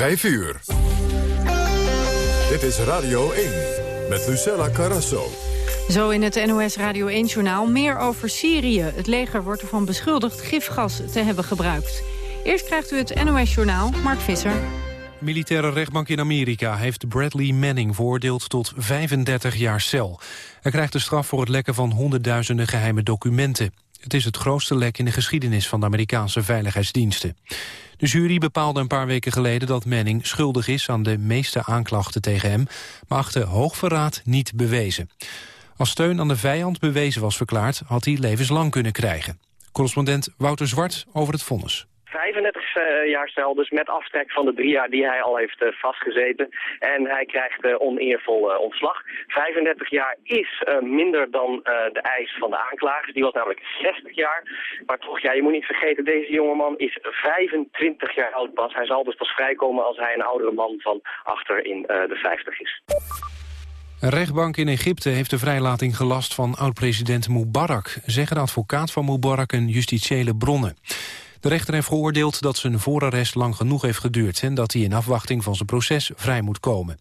5 uur. Dit is Radio 1 met Lucella Carrasso. Zo in het NOS Radio 1-journaal meer over Syrië. Het leger wordt ervan beschuldigd gifgas te hebben gebruikt. Eerst krijgt u het NOS-journaal, Mark Visser. Militaire rechtbank in Amerika heeft Bradley Manning veroordeeld tot 35 jaar cel. Hij krijgt de straf voor het lekken van honderdduizenden geheime documenten. Het is het grootste lek in de geschiedenis van de Amerikaanse veiligheidsdiensten. De jury bepaalde een paar weken geleden dat Manning schuldig is aan de meeste aanklachten tegen hem, maar achter hoogverraad niet bewezen. Als steun aan de vijand bewezen was verklaard, had hij levenslang kunnen krijgen. Correspondent Wouter Zwart over het vonnis. 35 jaar cel, dus met aftrek van de drie jaar die hij al heeft uh, vastgezeten. En hij krijgt uh, oneervol ontslag. 35 jaar is minder dan de eis van de aanklagers. Die was namelijk 60 jaar. Maar toch, ja, je moet niet vergeten, deze jongeman is 25 jaar oud pas. Hij zal dus pas vrijkomen als hij een oudere man van achter in de 50 is. Een rechtbank in Egypte heeft de vrijlating gelast van oud-president Mubarak, zeggen de advocaat van Mubarak en justitiële bronnen. De rechter heeft geoordeeld dat zijn voorarrest lang genoeg heeft geduurd... en dat hij in afwachting van zijn proces vrij moet komen.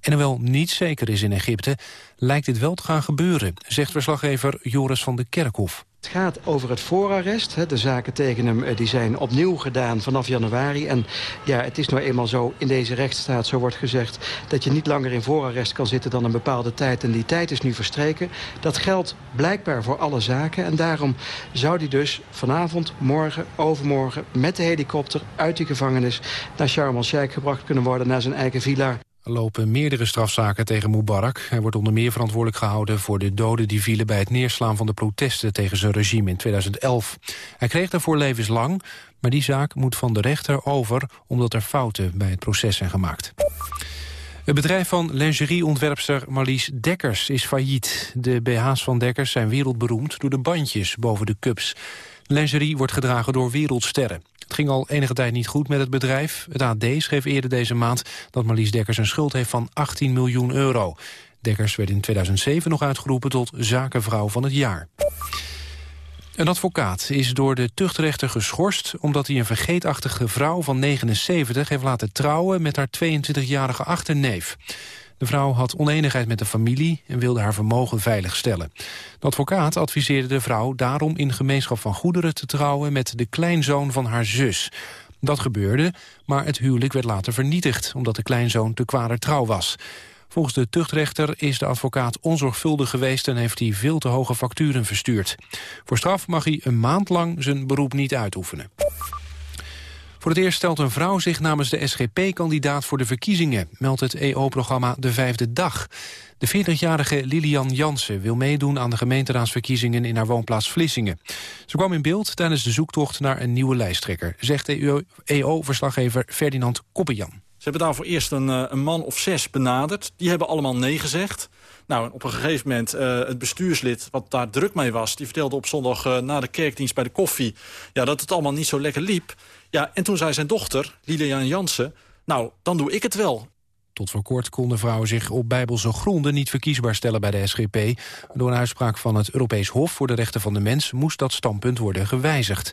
En hoewel niet zeker is in Egypte, lijkt dit wel te gaan gebeuren... zegt verslaggever Joris van de Kerkhof. Het gaat over het voorarrest. De zaken tegen hem eh, die zijn opnieuw gedaan vanaf januari. En ja, het is nou eenmaal zo in deze rechtsstaat, zo wordt gezegd... dat je niet langer in voorarrest kan zitten dan een bepaalde tijd. En die tijd is nu verstreken. Dat geldt blijkbaar voor alle zaken. En daarom zou hij dus vanavond, morgen, overmorgen... met de helikopter uit die gevangenis naar Sharm el-Sheikh gebracht kunnen worden... naar zijn eigen villa. Lopen meerdere strafzaken tegen Mubarak. Hij wordt onder meer verantwoordelijk gehouden voor de doden die vielen bij het neerslaan van de protesten tegen zijn regime in 2011. Hij kreeg daarvoor levenslang, maar die zaak moet van de rechter over omdat er fouten bij het proces zijn gemaakt. Het bedrijf van lingerieontwerpster Marlies Dekkers is failliet. De BH's van Dekkers zijn wereldberoemd door de bandjes boven de cups. Lingerie wordt gedragen door wereldsterren. Het ging al enige tijd niet goed met het bedrijf. Het AD schreef eerder deze maand dat Marlies Dekkers een schuld heeft van 18 miljoen euro. Dekkers werd in 2007 nog uitgeroepen tot zakenvrouw van het jaar. Een advocaat is door de tuchtrechter geschorst... omdat hij een vergeetachtige vrouw van 79 heeft laten trouwen... met haar 22-jarige achterneef. De vrouw had oneenigheid met de familie en wilde haar vermogen veiligstellen. De advocaat adviseerde de vrouw daarom in gemeenschap van goederen te trouwen met de kleinzoon van haar zus. Dat gebeurde, maar het huwelijk werd later vernietigd omdat de kleinzoon te kwader trouw was. Volgens de tuchtrechter is de advocaat onzorgvuldig geweest... en heeft hij veel te hoge facturen verstuurd. Voor straf mag hij een maand lang zijn beroep niet uitoefenen. Voor het eerst stelt een vrouw zich namens de SGP-kandidaat voor de verkiezingen, meldt het EO-programma De Vijfde Dag. De 40-jarige Lilian Jansen wil meedoen aan de gemeenteraadsverkiezingen in haar woonplaats Vlissingen. Ze kwam in beeld tijdens de zoektocht naar een nieuwe lijsttrekker, zegt EO-verslaggever Ferdinand Koppenjan. Ze hebben daarvoor eerst een, eh, een, man of zes benaderd. Die hebben allemaal nee gezegd. Nou, op een gegeven moment, uh, het bestuurslid wat daar druk mee was... die vertelde op zondag uh, na de kerkdienst bij de koffie... Ja, dat het allemaal niet zo lekker liep. Ja, en toen zei zijn dochter, Lilian Jansen... nou, dan doe ik het wel. Tot voor kort konden vrouwen zich op bijbelse gronden niet verkiesbaar stellen bij de SGP. Door een uitspraak van het Europees Hof voor de Rechten van de Mens moest dat standpunt worden gewijzigd.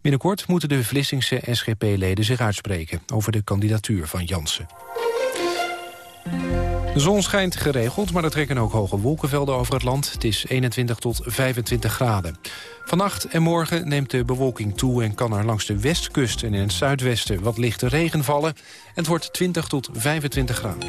Binnenkort moeten de Vlissingse SGP-leden zich uitspreken over de kandidatuur van Jansen. De zon schijnt geregeld, maar er trekken ook hoge wolkenvelden over het land. Het is 21 tot 25 graden. Vannacht en morgen neemt de bewolking toe en kan er langs de westkust en in het zuidwesten wat lichte regen vallen. En het wordt 20 tot 25 graden.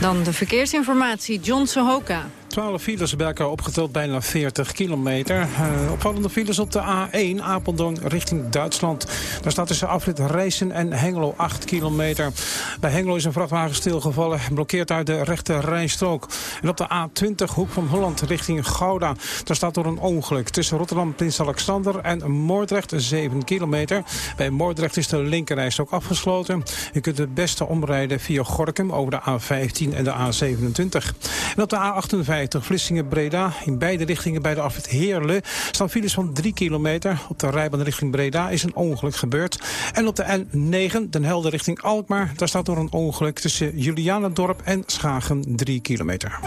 Dan de verkeersinformatie, John Sohoka. 12 files bij elkaar opgeteld, bijna 40 kilometer. Uh, opvallende files op de A1, Apeldoorn richting Duitsland. Daar staat tussen afrit Rijssen en Hengelo 8 kilometer. Bij Hengelo is een vrachtwagen stilgevallen, blokkeert uit de rechte rijstrook. En op de A20, hoek van Holland richting Gouda. Daar staat door een ongeluk tussen Rotterdam, Prins Alexander en Moordrecht 7 kilometer. Bij Moordrecht is de linkerrijstrook afgesloten. Je kunt het beste omrijden via Gorkum over de A15 en de A27. En op de A58 Vlissingen-Breda. In beide richtingen bij de afrit Heerle staan files van 3 kilometer. Op de rijbaan richting Breda is een ongeluk gebeurd. En op de N9, Den Helder richting Alkmaar... daar staat door een ongeluk tussen Julianendorp en Schagen 3 kilometer.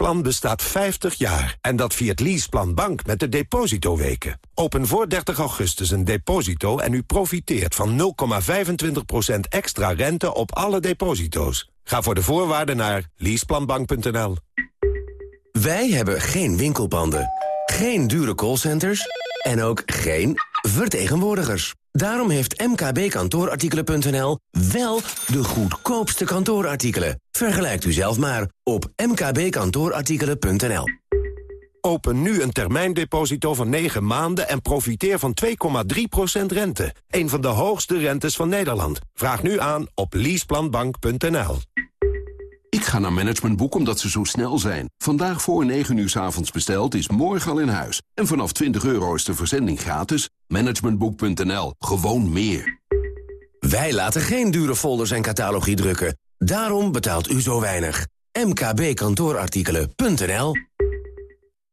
Leaseplan bestaat 50 jaar. En dat viert Leaseplan Bank met de depositoweken. Open voor 30 augustus een deposito en u profiteert van 0,25% extra rente op alle deposito's. Ga voor de voorwaarden naar leaseplanbank.nl. Wij hebben geen winkelpanden, geen dure callcenters en ook geen vertegenwoordigers. Daarom heeft mkbkantoorartikelen.nl wel de goedkoopste kantoorartikelen. Vergelijkt u zelf maar op mkbkantoorartikelen.nl. Open nu een termijndeposito van 9 maanden en profiteer van 2,3% rente. Een van de hoogste rentes van Nederland. Vraag nu aan op leaseplanbank.nl. Ik ga naar Managementboek omdat ze zo snel zijn. Vandaag voor 9 uur s avonds besteld is morgen al in huis. En vanaf 20 euro is de verzending gratis. Managementboek.nl. Gewoon meer. Wij laten geen dure folders en catalogie drukken. Daarom betaalt u zo weinig. mkbkantoorartikelen.nl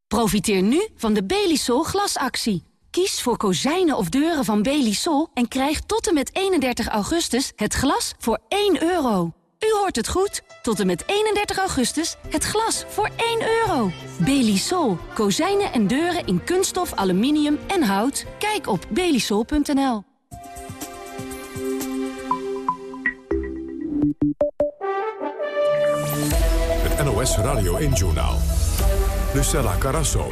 Profiteer nu van de Belisol glasactie. Kies voor kozijnen of deuren van Belisol en krijg tot en met 31 augustus het glas voor 1 euro. U hoort het goed. Tot en met 31 augustus het glas voor 1 euro. Belisol. Kozijnen en deuren in kunststof, aluminium en hout. Kijk op belisol.nl. Het NOS Radio 1-journaal. Lucella Carasso.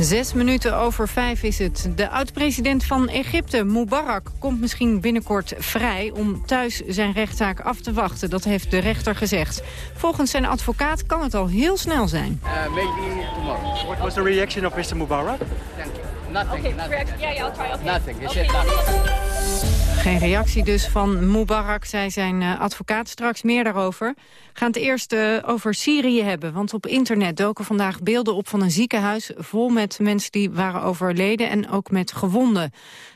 Zes minuten over vijf is het. De oud-president van Egypte, Mubarak, komt misschien binnenkort vrij... om thuis zijn rechtszaak af te wachten. Dat heeft de rechter gezegd. Volgens zijn advocaat kan het al heel snel zijn. Uh, maybe tomorrow. What was the reaction of Mr. Mubarak? Thank you. Nothing. Okay, nothing. yeah, yeah, I'll try. Okay. Nothing. He Okay. said nothing. Geen reactie dus van Mubarak, zei zijn eh, advocaat. Straks meer daarover. Gaan het eerst eh, over Syrië hebben. Want op internet doken vandaag beelden op van een ziekenhuis... vol met mensen die waren overleden en ook met gewonden.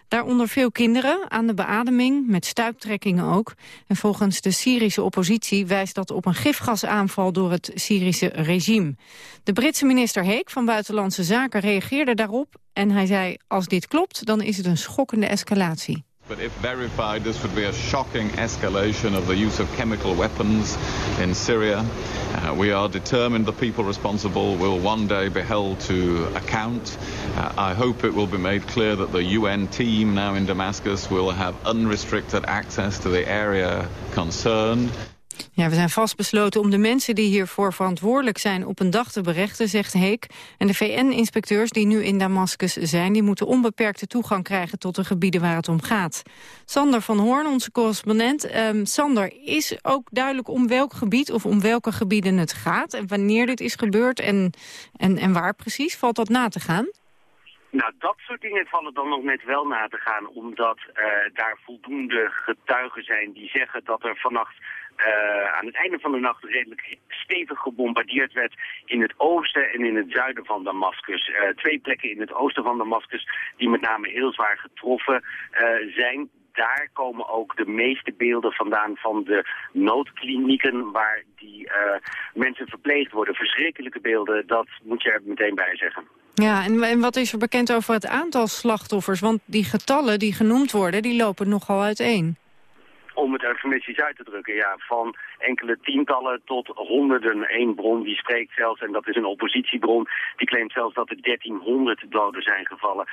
Daaronder veel kinderen aan de beademing, met stuiptrekkingen ook. En volgens de Syrische oppositie wijst dat op een gifgasaanval door het Syrische regime. De Britse minister Heek van Buitenlandse Zaken reageerde daarop. En hij zei, als dit klopt, dan is het een schokkende escalatie. But if verified, this would be a shocking escalation of the use of chemical weapons in Syria. Uh, we are determined the people responsible will one day be held to account. Uh, I hope it will be made clear that the UN team now in Damascus will have unrestricted access to the area concerned. Ja, we zijn vastbesloten om de mensen die hiervoor verantwoordelijk zijn op een dag te berechten, zegt Heek. En de VN-inspecteurs die nu in Damascus zijn, die moeten onbeperkte toegang krijgen tot de gebieden waar het om gaat. Sander van Hoorn, onze correspondent. Ehm, Sander, is ook duidelijk om welk gebied of om welke gebieden het gaat en wanneer dit is gebeurd en, en, en waar precies? Valt dat na te gaan? Nou, dat soort dingen vallen dan nog net wel na te gaan, omdat uh, daar voldoende getuigen zijn die zeggen dat er vannacht uh, aan het einde van de nacht redelijk stevig gebombardeerd werd in het oosten en in het zuiden van Damascus. Uh, twee plekken in het oosten van Damascus die met name heel zwaar getroffen uh, zijn. Daar komen ook de meeste beelden vandaan van de noodklinieken waar die mensen verpleegd worden. Verschrikkelijke beelden, dat moet je er meteen bij zeggen. Ja, en, en wat is er bekend over het aantal slachtoffers? Want die getallen die genoemd worden, die lopen nogal uiteen om het eufemistisch uit te drukken. Ja, van enkele tientallen tot honderden. Eén bron die spreekt zelfs, en dat is een oppositiebron, die claimt zelfs dat er 1300 doden zijn gevallen.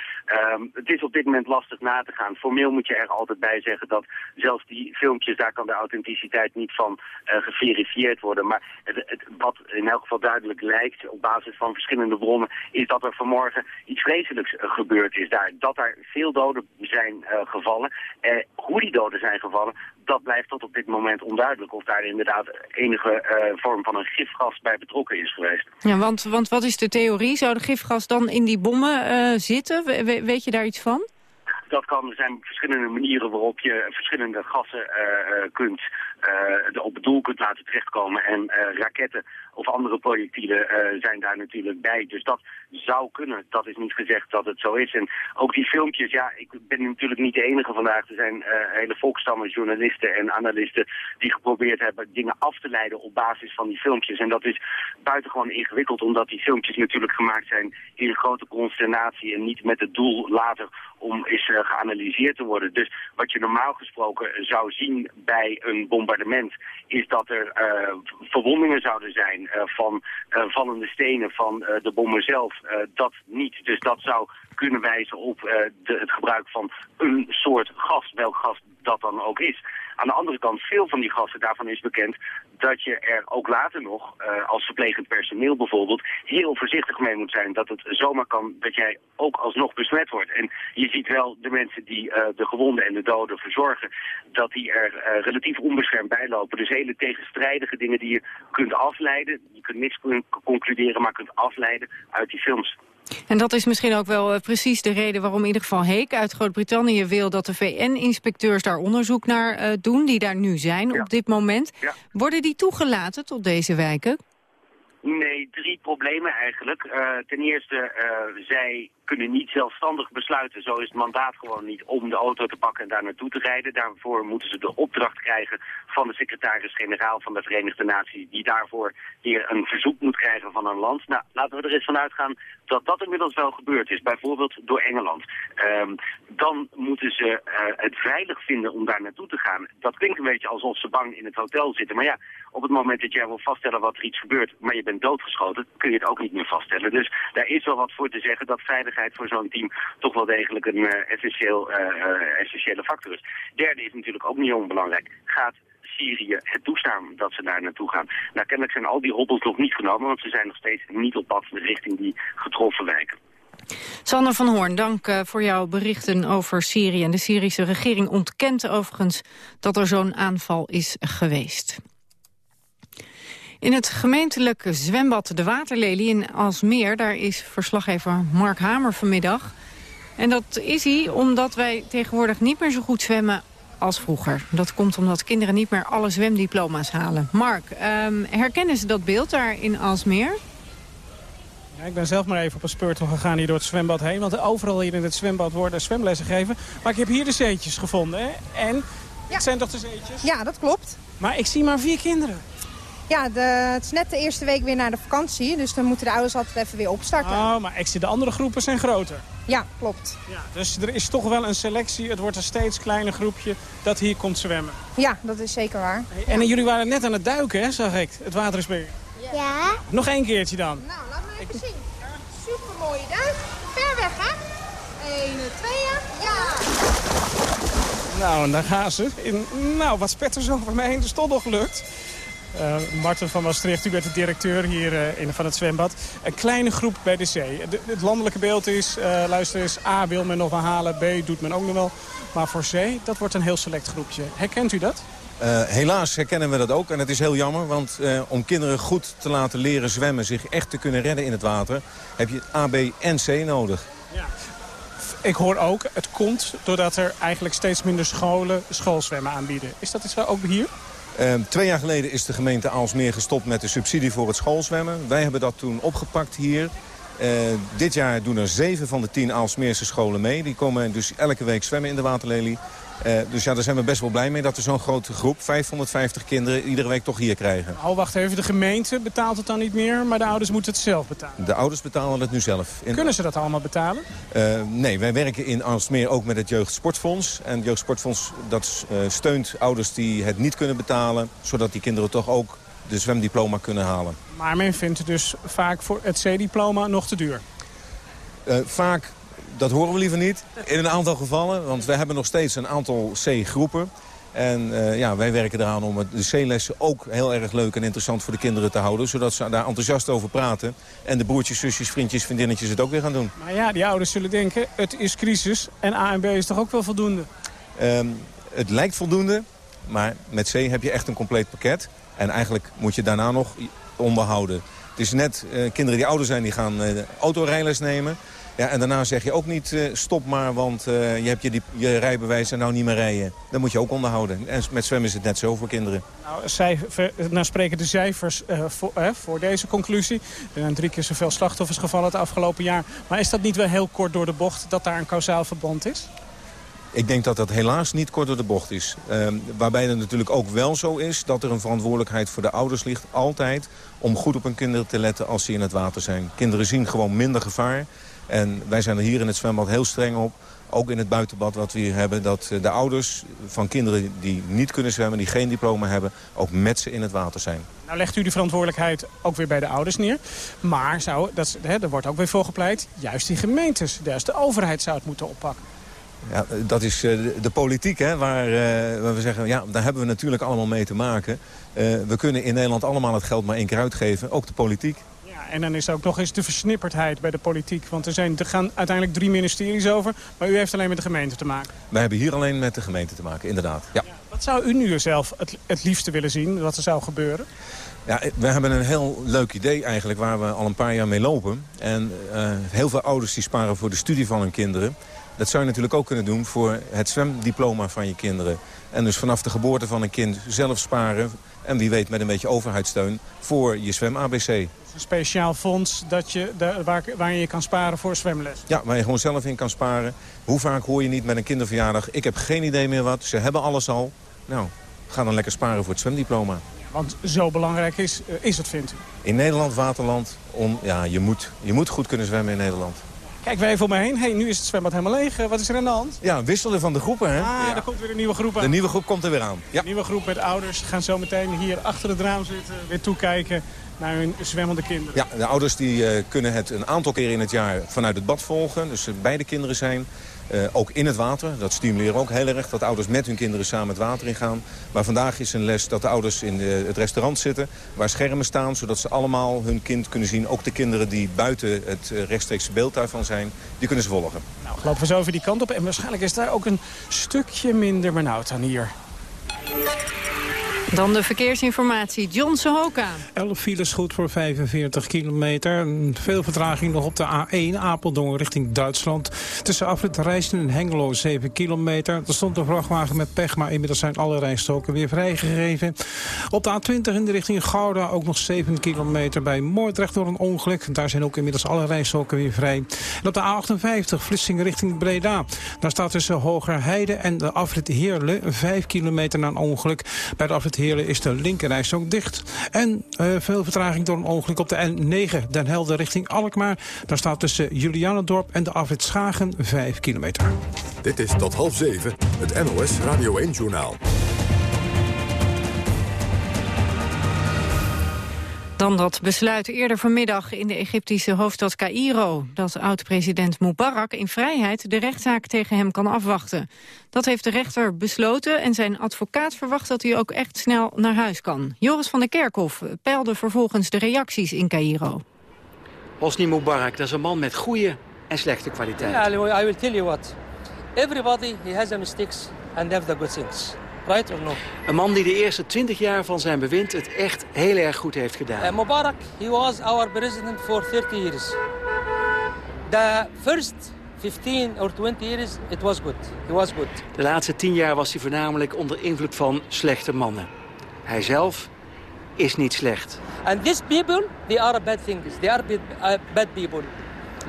Um, het is op dit moment lastig na te gaan. Formeel moet je er altijd bij zeggen dat zelfs die filmpjes, daar kan de authenticiteit niet van uh, geverifieerd worden. Maar het, wat in elk geval duidelijk lijkt, op basis van verschillende bronnen, is dat er vanmorgen iets vreselijks uh, gebeurd is daar. Dat er veel doden zijn uh, gevallen. hoe die doden zijn gevallen, dat blijft tot op dit moment onduidelijk. Of daar inderdaad enige uh, vorm van een gifgas bij betrokken is geweest. Ja, want, want wat is de theorie? Zou de gifgas dan in die bommen uh, zitten? We, weet je daar iets van? Dat kan, er zijn verschillende manieren waarop je verschillende gassen uh, kunt, op het doel kunt laten terechtkomen. En raketten of andere projectielen zijn daar natuurlijk bij. Dus dat zou kunnen. Dat is niet gezegd dat het zo is. En ook die filmpjes, ja, ik ben natuurlijk niet de enige vandaag. Er zijn hele volkstammen, journalisten en analisten die geprobeerd hebben dingen af te leiden op basis van die filmpjes. En dat is buitengewoon ingewikkeld, omdat die filmpjes natuurlijk gemaakt zijn in grote consternatie en niet met het doel later om uh, geanalyseerd te worden. Dus wat je normaal gesproken zou zien bij een bombardement is dat er verwondingen zouden zijn van vallende stenen van de bommen zelf. dat niet. Dus dat zou kunnen wijzen op de, het gebruik van een soort gas, welk gas dat dan ook is. Aan de andere kant, veel van die gassen, daarvan is bekend dat je er ook later nog, uh, als verplegend personeel bijvoorbeeld, heel voorzichtig mee moet zijn. Dat het zomaar kan dat jij ook alsnog besmet wordt. En je ziet wel de mensen die uh, de gewonden en de doden verzorgen, dat die er uh, relatief onbeschermd bij lopen. Dus hele tegenstrijdige dingen die je kunt afleiden. Je kunt niks concluderen, maar kunt afleiden uit die films. En dat is misschien ook wel uh, precies de reden waarom in ieder geval Heek uit Groot-Brittannië wil dat de VN-inspecteurs daar onderzoek naar uh, doen, die daar nu zijn ja. op dit moment. Ja. Worden die toegelaten tot deze wijken? Nee, drie problemen eigenlijk. Uh, ten eerste, uh, zij kunnen niet zelfstandig besluiten. Zo is het mandaat gewoon niet om de auto te pakken en daar naartoe te rijden. Daarvoor moeten ze de opdracht krijgen van de secretaris-generaal van de Verenigde Naties... die daarvoor hier een verzoek moet krijgen van een land. Nou, laten we er eens van uitgaan dat dat inmiddels wel gebeurd is. Bijvoorbeeld door Engeland. Um, dan moeten ze uh, het veilig vinden om daar naartoe te gaan. Dat klinkt een beetje alsof ze bang in het hotel zitten. Maar ja, op het moment dat jij wil vaststellen wat er iets gebeurt... maar je bent doodgeschoten, kun je het ook niet meer vaststellen. Dus daar is wel wat voor te zeggen dat veiligheid voor zo'n team toch wel degelijk een uh, essentieel, uh, essentiële factor is. Derde is natuurlijk ook niet onbelangrijk. Gaat Syrië het toestaan dat ze daar naartoe gaan? Nou, kennelijk zijn al die hobbels nog niet genomen, want ze zijn nog steeds niet op pad richting die getroffen wijken. Sander van Hoorn, dank voor jouw berichten over Syrië. En de Syrische regering ontkent overigens dat er zo'n aanval is geweest. In het gemeentelijke zwembad De Waterlelie in Alsmeer... daar is verslaggever Mark Hamer vanmiddag. En dat is hij omdat wij tegenwoordig niet meer zo goed zwemmen als vroeger. Dat komt omdat kinderen niet meer alle zwemdiploma's halen. Mark, um, herkennen ze dat beeld daar in Alsmeer? Ja, ik ben zelf maar even op een speurtocht gegaan hier door het zwembad heen. Want overal hier in het zwembad worden zwemlessen gegeven. Maar ik heb hier de zeetjes gevonden. Hè? En ja. het zijn toch de zeetjes? Ja, dat klopt. Maar ik zie maar vier kinderen. Ja, de, het is net de eerste week weer naar de vakantie. Dus dan moeten de ouders altijd even weer opstarten. Oh, maar ik zie de andere groepen zijn groter. Ja, klopt. Ja, dus er is toch wel een selectie. Het wordt een steeds kleiner groepje dat hier komt zwemmen. Ja, dat is zeker waar. Hey, en jullie waren net aan het duiken, hè, zag ik. Het water is weer. Ja. Nog één keertje dan. Nou, laat maar even ik... zien. Super mooie duik. Ver weg, hè? Eén, tweeën. Ja. Nou, en daar gaan ze. In, nou, wat spetters over mij heen. Het is toch nog gelukt. Uh, Marten van Maastricht, u bent de directeur hier uh, in, van het zwembad. Een kleine groep bij de zee. De, het landelijke beeld is, uh, luister eens, A wil men nog wel halen, B doet men ook nog wel. Maar voor zee, dat wordt een heel select groepje. Herkent u dat? helaas herkennen we dat ook en het is heel jammer. Want om kinderen goed te laten leren zwemmen, zich echt te kunnen redden in het water... heb je A, B en C nodig. Ja. Ik hoor ook, het komt doordat er eigenlijk steeds minder scholen schoolzwemmen aanbieden. Is dat iets ook hier? Uh, twee jaar geleden is de gemeente Aalsmeer gestopt met de subsidie voor het schoolzwemmen. Wij hebben dat toen opgepakt hier. Uh, dit jaar doen er zeven van de tien Aalsmeerse scholen mee. Die komen dus elke week zwemmen in de waterlelie. Uh, dus ja, daar zijn we best wel blij mee dat we zo'n grote groep, 550 kinderen, iedere week toch hier krijgen. Oh, wacht even, de gemeente betaalt het dan niet meer, maar de ouders moeten het zelf betalen? De ouders betalen het nu zelf. In... Kunnen ze dat allemaal betalen? Uh, nee, wij werken in Aalsmeer ook met het Jeugdsportfonds. En het Jeugdsportfonds dat, uh, steunt ouders die het niet kunnen betalen, zodat die kinderen toch ook de zwemdiploma kunnen halen. Maar men vindt het dus vaak voor het C-diploma nog te duur? vaak dat horen we liever niet. In een aantal gevallen, want we hebben nog steeds een aantal C-groepen. En uh, ja, wij werken eraan om de C-lessen ook heel erg leuk en interessant voor de kinderen te houden. Zodat ze daar enthousiast over praten. En de broertjes, zusjes, vriendjes, vriendinnetjes het ook weer gaan doen. Maar ja, die ouders zullen denken, het is crisis en A en B is toch ook wel voldoende? Um, het lijkt voldoende, maar met C heb je echt een compleet pakket. En eigenlijk moet je daarna nog onderhouden. Het is net uh, kinderen die ouder zijn, die gaan uh, autorijles nemen. Ja, en daarna zeg je ook niet uh, stop maar, want uh, je hebt je, die, je rijbewijs en nou niet meer rijden. Dat moet je ook onderhouden. En met zwemmen is het net zo voor kinderen. Nou, cijfer, nou spreken de cijfers uh, voor, voor, deze conclusie. Er zijn drie keer zoveel slachtoffers gevallen het afgelopen jaar. Maar is dat niet wel heel kort door de bocht dat daar een kausaal verband is? Ik denk dat dat helaas niet kort door de bocht is. Uh, waarbij het natuurlijk ook wel zo is dat er een verantwoordelijkheid voor de ouders ligt. Altijd om goed op hun kinderen te letten als ze in het water zijn. Kinderen zien gewoon minder gevaar. En wij zijn er hier in het zwembad heel streng op ook in het buitenbad wat we hier hebben... dat de ouders van kinderen die niet kunnen zwemmen, die geen diploma hebben... ook met ze in het water zijn. Nou legt u die verantwoordelijkheid ook weer bij de ouders neer. Maar zou, dat, hè, er wordt ook weer voor gepleit, juist die gemeentes, juist de overheid zou het moeten oppakken. Ja, dat is de politiek, hè, waar, waar, we zeggen, ja, daar hebben we natuurlijk allemaal mee te maken. we kunnen in Nederland allemaal het geld maar één keer uitgeven, ook de politiek. En dan is er ook nog eens de versnipperdheid bij de politiek. Want er, zijn, er gaan uiteindelijk drie ministeries over. Maar u heeft alleen met de gemeente te maken. Wij hebben hier alleen met de gemeente te maken, inderdaad. Ja. Wat zou u nu zelf het, het liefste willen zien, wat er zou gebeuren? Ja, we hebben een heel leuk idee eigenlijk waar we al een paar jaar mee lopen. En uh, heel veel ouders die sparen voor de studie van hun kinderen. Dat zou je natuurlijk ook kunnen doen voor het zwemdiploma van je kinderen. En dus vanaf de geboorte van een kind zelf sparen. En wie weet met een beetje overheidssteun voor je zwem-ABC. Een speciaal fonds dat je, waar, waar je kan sparen voor zwemles? Ja, waar je gewoon zelf in kan sparen. Hoe vaak hoor je niet met een kinderverjaardag... ik heb geen idee meer wat, ze hebben alles al. Nou, ga dan lekker sparen voor het zwemdiploma. Want zo belangrijk is, eh, is het, vindt u? In Nederland, waterland, om, ja, je, moet, je moet goed kunnen zwemmen in Nederland. Kijk wij even om me heen. Hey, nu is het zwembad helemaal leeg. Wat is er aan de hand? Ja, wisselen van de groepen. Hè? Ah, ja. er komt weer een nieuwe groep aan. De nieuwe groep komt er weer aan. Ja. De nieuwe groep met ouders gaan zo meteen hier achter het raam zitten. Weer toekijken naar hun zwemmende kinderen. Ja, de ouders die, uh, kunnen het een aantal keer in het jaar vanuit het bad volgen. Dus uh, beide kinderen zijn. Uh, ook in het water. Dat stimuleren ook heel erg. Dat ouders met hun kinderen samen het water ingaan. Maar vandaag is een les dat de ouders in de, het restaurant zitten. Waar schermen staan. Zodat ze allemaal hun kind kunnen zien. Ook de kinderen die buiten het rechtstreekse beeld daarvan zijn. Die kunnen ze volgen. Nou, lopen we zo over die kant op. En waarschijnlijk is daar ook een stukje minder benauwd dan hier. Dan de verkeersinformatie. John Sohoka. 11 files goed voor 45 kilometer. Veel vertraging nog op de A1 Apeldoorn richting Duitsland. Tussen afrit Rijssen en Hengelo 7 kilometer. Er stond een vrachtwagen met pech, maar inmiddels zijn alle rijstoken weer vrijgegeven. Op de A20 in de richting Gouda ook nog 7 kilometer bij Moordrecht door een ongeluk. Daar zijn ook inmiddels alle rijstoken weer vrij. En op de A58 Vlissingen richting Breda. Daar staat tussen Hogerheide en de afrit Heerle 5 kilometer na een ongeluk. Bij de afrit Heerlen is de linkerreis ook dicht. En uh, veel vertraging door een ongeluk op de N9 Den Helder richting Alkmaar. Daar staat tussen Julianendorp en de afrit Schagen 5 kilometer. Dit is tot half zeven het NOS Radio 1-journaal. Dan dat besluit eerder vanmiddag in de Egyptische hoofdstad Cairo... dat oud-president Mubarak in vrijheid de rechtszaak tegen hem kan afwachten. Dat heeft de rechter besloten en zijn advocaat verwacht dat hij ook echt snel naar huis kan. Joris van der Kerkhof peilde vervolgens de reacties in Cairo. Hosni Mubarak, dat is een man met goede en slechte kwaliteiten. Yeah, I will tell you what. Everybody he has a mistakes and have the good things. Een man die de eerste 20 jaar van zijn bewind het echt heel erg goed heeft gedaan. Uh, Mubarak, he was our president for 30 years. The first 15 or 20 years, it was good. He was good. De laatste 10 jaar was hij voornamelijk onder invloed van slechte mannen. Hij zelf is niet slecht. And these people, they are bad things. They are bad, uh, bad people.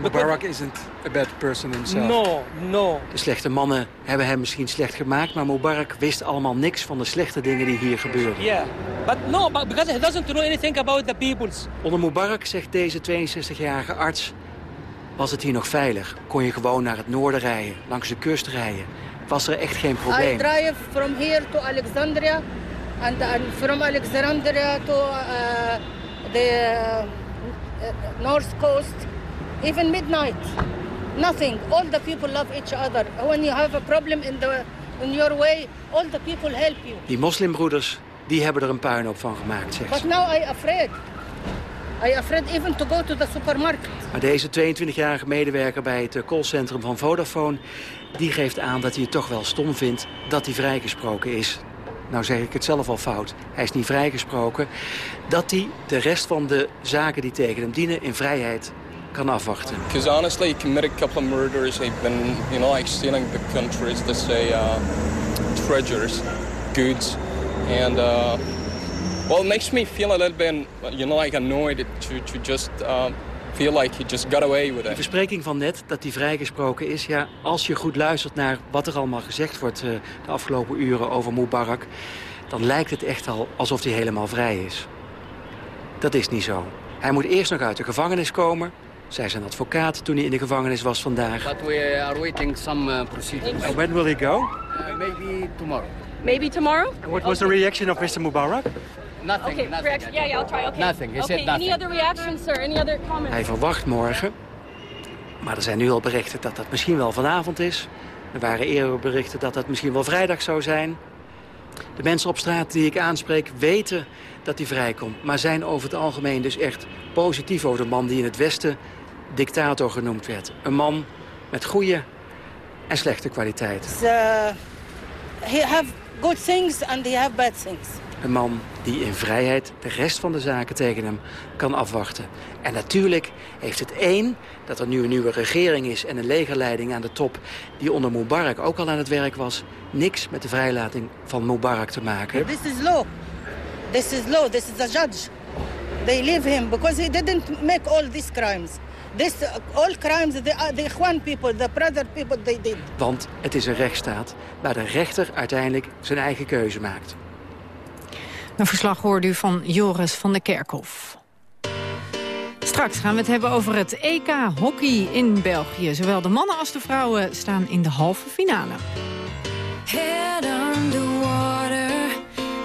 Mubarak isn't a bad person himself. No, no. De slechte mannen hebben hem misschien slecht gemaakt... maar Mubarak wist allemaal niks van de slechte dingen die hier gebeurden. Yeah, but no, but because he doesn't know anything about the peoples. Onder Mubarak, zegt deze 62-jarige arts... was het hier nog veilig. Kon je gewoon naar het noorden rijden, langs de kust rijden. Was er echt geen probleem. I drive from here to Alexandria... and, and from Alexandria to uh, the uh, north coast... even midnight. Nothing. All the people love each other. When you have a problem in, the, in your way, all the people help you. Die moslimbroeders, die hebben er een puinhoop van gemaakt, zegt But ze. now I afraid. I afraid even to go to the supermarket. Maar deze 22-jarige medewerker bij het callcentrum van Vodafone... die geeft aan dat hij het toch wel stom vindt dat hij vrijgesproken is. Nou zeg ik het zelf al fout. Hij is niet vrijgesproken. Dat hij de rest van de zaken die tegen hem dienen in vrijheid kan afwachten. Because honestly, he committed a couple of murders. He's been, you know, like stealing the country's, let's say, uh, treasures, goods. And, uh, well, it makes me feel a little bit, you know, like annoyed to, to just uh, feel like he just got away with De it. verspreking van net, dat hij vrijgesproken is... ja, als je goed luistert naar wat er allemaal gezegd wordt... Uh, de afgelopen uren over Mubarak... dan lijkt het echt al alsof hij helemaal vrij is. Dat is niet zo. Hij moet eerst nog uit de gevangenis komen zei zijn advocaat toen hij in de gevangenis was vandaag. But we are waiting some uh, procedures. And when will he go? Uh, maybe tomorrow. Maybe tomorrow? And what was the reaction of Mr. Mubarak? Nothing, Okay, nothing. reaction. Yeah, yeah, I'll try. Okay. Nothing, he okay, said nothing. any other reactions, sir? Any other comments? Hij verwacht morgen, maar er zijn nu al berichten dat dat misschien wel vanavond is. Er waren eerder berichten dat dat misschien wel vrijdag zou zijn. De mensen op straat die ik aanspreek weten dat hij vrijkomt... maar zijn over het algemeen dus echt positief over de man die in het Westen dictator genoemd werd. Een man met goede en slechte kwaliteit. Uh, he have good things and he have bad things. Een man die in vrijheid de rest van de zaken tegen hem kan afwachten. En natuurlijk heeft het één, dat er nu een nieuwe regering is... en een legerleiding aan de top die onder Mubarak ook al aan het werk was... niks met de vrijlating van Mubarak te maken. This is law. This is law. This is a judge. They leave him because he didn't make all these crimes. This all crimes the uh, the Ikhwan people, the brother people, they did. Want het is een rechtsstaat waar de rechter uiteindelijk zijn eigen keuze maakt. Een verslag hoorde u van Joris van der Kerkhof. Straks gaan we het hebben over het EK hockey in België. Zowel de mannen als de vrouwen staan in de halve finale. Head underwater,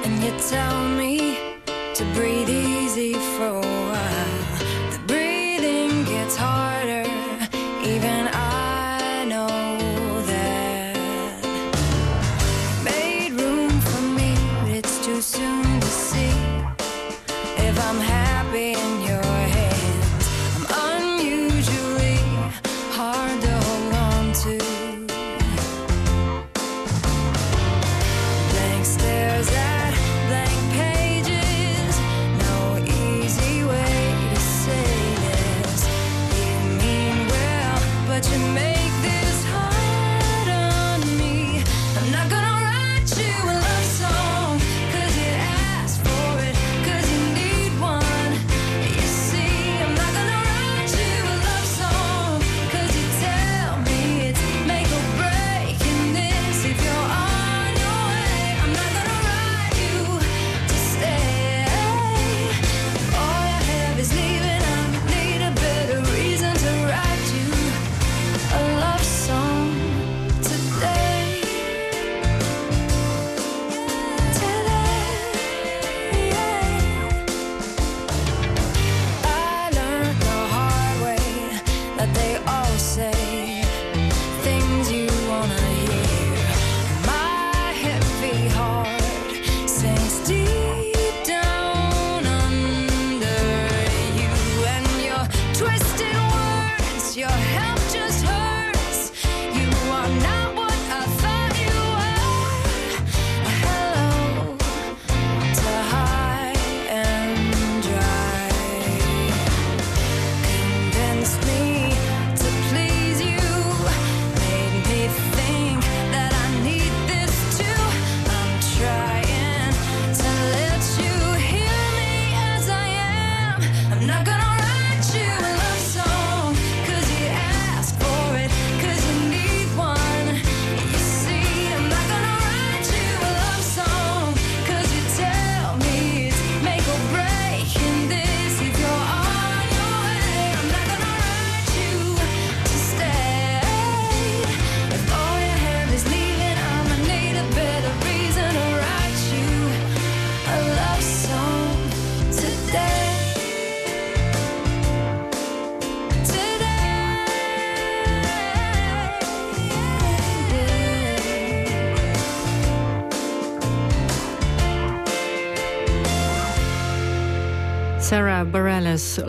and you tell me to breathe easy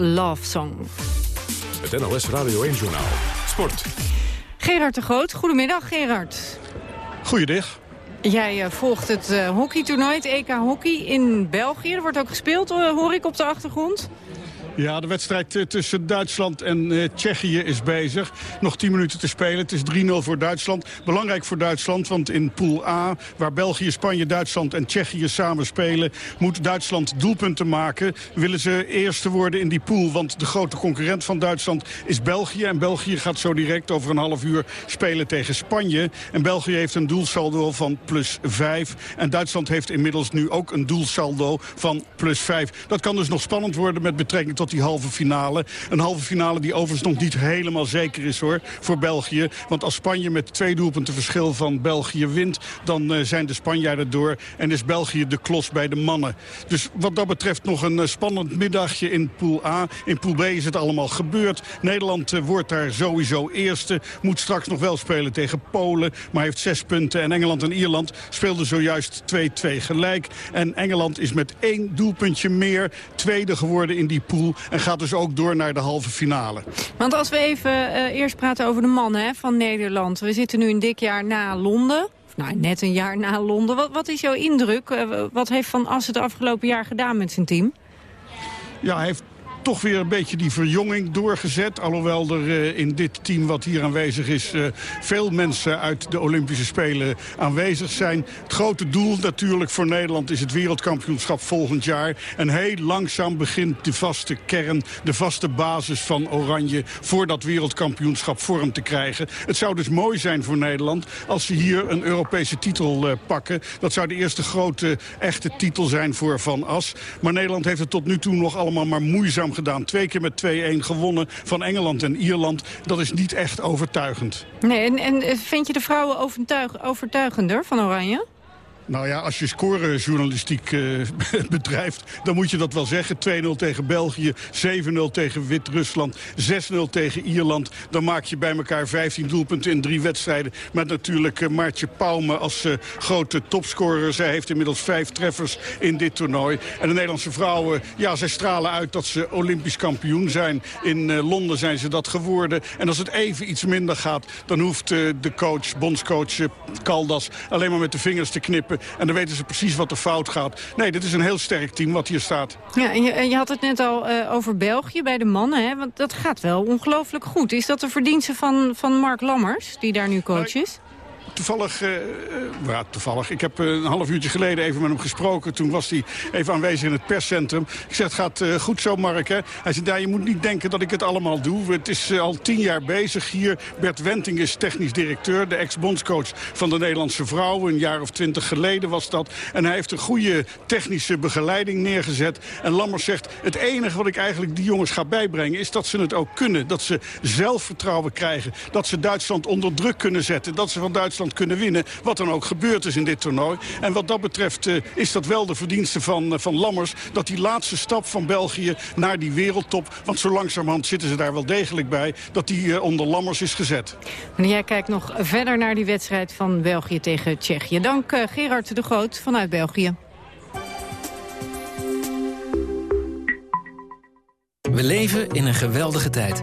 Love Song. Het NOS Radio 1-journaal. Sport. Gerard de Groot, goedemiddag Gerard. Goeiedag. Jij eh, volgt het eh, hockeytoernooi, het EK Hockey in België. Er wordt ook gespeeld, eh, hoor ik op de achtergrond. Ja, de wedstrijd eh, tussen Duitsland en eh, Tsjechië is bezig. Nog 10 minuten te spelen. Het is 3-0 voor Duitsland. Belangrijk voor Duitsland, want in Pool A... waar België, Spanje, Duitsland en Tsjechië samen spelen... moet Duitsland doelpunten maken. Willen ze eerste worden in die pool. Want de grote concurrent van Duitsland is België. En België gaat zo direct over een half uur spelen tegen Spanje. En België heeft een doelsaldo van plus 5. En Duitsland heeft inmiddels nu ook een doelsaldo van plus 5. Dat kan dus nog spannend worden met betrekking tot die halve finale. Een halve finale die overigens nog niet helemaal zeker is hoor, voor België. Want als Spanje met twee doelpunten verschil van België wint... dan eh, zijn de Spanjaarden door en is België de klos bij de mannen. Dus wat dat betreft nog een eh, spannend middagje in Pool A. In Pool B is het allemaal gebeurd. Nederland eh, wordt daar sowieso eerste. Moet straks nog wel spelen tegen Polen, maar heeft zes punten. En Engeland en Ierland speelden zojuist 2-2 gelijk. En Engeland is met één doelpuntje meer tweede geworden in die pool. En gaat dus ook door naar de halve finale. Want als we even eh, eerst praten over de mannen hè, van Nederland. We zitten nu een dik jaar na Londen. Of nou, net een jaar na Londen. Wat, wat is jouw indruk? Eh, wat heeft Van Assen het afgelopen jaar gedaan met zijn team? Ja, hij heeft toch weer een beetje die verjonging doorgezet. Alhoewel er eh, in dit team wat hier aanwezig is... eh, veel mensen uit de Olympische Spelen aanwezig zijn. Het grote doel natuurlijk voor Nederland is het wereldkampioenschap volgend jaar. En heel langzaam begint de vaste kern, de vaste basis van Oranje... voor dat wereldkampioenschap vorm te krijgen. Het zou dus mooi zijn voor Nederland als ze hier een Europese titel eh, pakken. Dat zou de eerste grote echte titel zijn voor Van As. Maar Nederland heeft het tot nu toe nog allemaal maar moeizaam gedaan. Twee keer met 2-1 gewonnen van Engeland en Ierland. Dat is niet echt overtuigend. Nee, en, en eh, vind je de vrouwen overtuig, overtuigender van Oranje? Nou ja, als je scorejournalistiek eh, bedrijft, dan moet je dat wel zeggen. 2-0 tegen België, 7-0 tegen Wit-Rusland, 6-0 tegen Ierland. Dan maak je bij elkaar 15 doelpunten in drie wedstrijden. Met natuurlijk uh, Maartje Pauwme als eh, grote topscorer. Zij heeft inmiddels vijf treffers in dit toernooi. En de Nederlandse vrouwen, ja, zij stralen uit dat ze Olympisch kampioen zijn. In Londen zijn ze dat geworden. En als het even iets minder gaat, dan hoeft de coach, bondscoach Caldas... alleen maar met de vingers te knippen. En dan weten ze precies wat er fout gaat. Nee, dit is een heel sterk team wat hier staat. Ja, en je, en je had het net al eh, over België bij de mannen, hè? want dat gaat wel ongelooflijk goed. Is dat de verdienste van, van Mark Lammers, die daar nu coach is? Toevallig, eh, eh, ja, toevallig, ik heb eh, een half uurtje geleden even met hem gesproken. Toen was hij even aanwezig in het perscentrum. Ik zeg, het gaat goed zo, Mark. Hè? Hij zei, ja, je moet niet denken dat ik het allemaal doe. Het is al tien jaar bezig hier. Bert Wenting is technisch directeur, de ex-bondscoach van de Nederlandse vrouwen. Een jaar of twintig geleden was dat. En hij heeft een goede technische begeleiding neergezet. En Lammers zegt, het enige wat ik eigenlijk die jongens ga bijbrengen... is dat ze het ook kunnen. Dat ze zelfvertrouwen krijgen. Dat ze Duitsland onder druk kunnen zetten. Dat ze van Duitsland kunnen winnen. Wat dan ook gebeurd is in dit toernooi. En wat dat betreft uh, is dat wel de verdienste van, uh, van Lammers. Dat die laatste stap van België naar die wereldtop... want zo langzamerhand zitten ze daar wel degelijk bij... dat die uh, onder Lammers is gezet. En jij kijkt nog verder naar die wedstrijd van België tegen Tsjechië. Dank Gerard de Groot vanuit België. We leven in een geweldige tijd.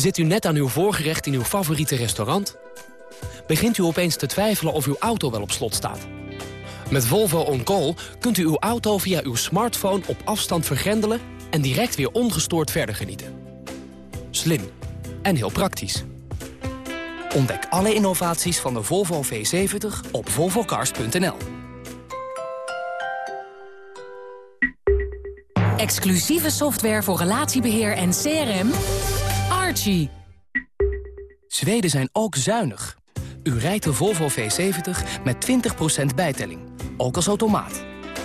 Zit u net aan uw voorgerecht in uw favoriete restaurant? Begint u opeens te twijfelen of uw auto wel op slot staat? Met Volvo On Call kunt u uw auto via uw smartphone op afstand vergrendelen... en direct weer ongestoord verder genieten. Slim en heel praktisch. Ontdek alle innovaties van de Volvo V70 op volvocars.nl. Exclusieve software voor relatiebeheer en CRM. Archie. Zweden zijn ook zuinig. U rijdt de Volvo V70 met 20% bijtelling. Ook als automaat.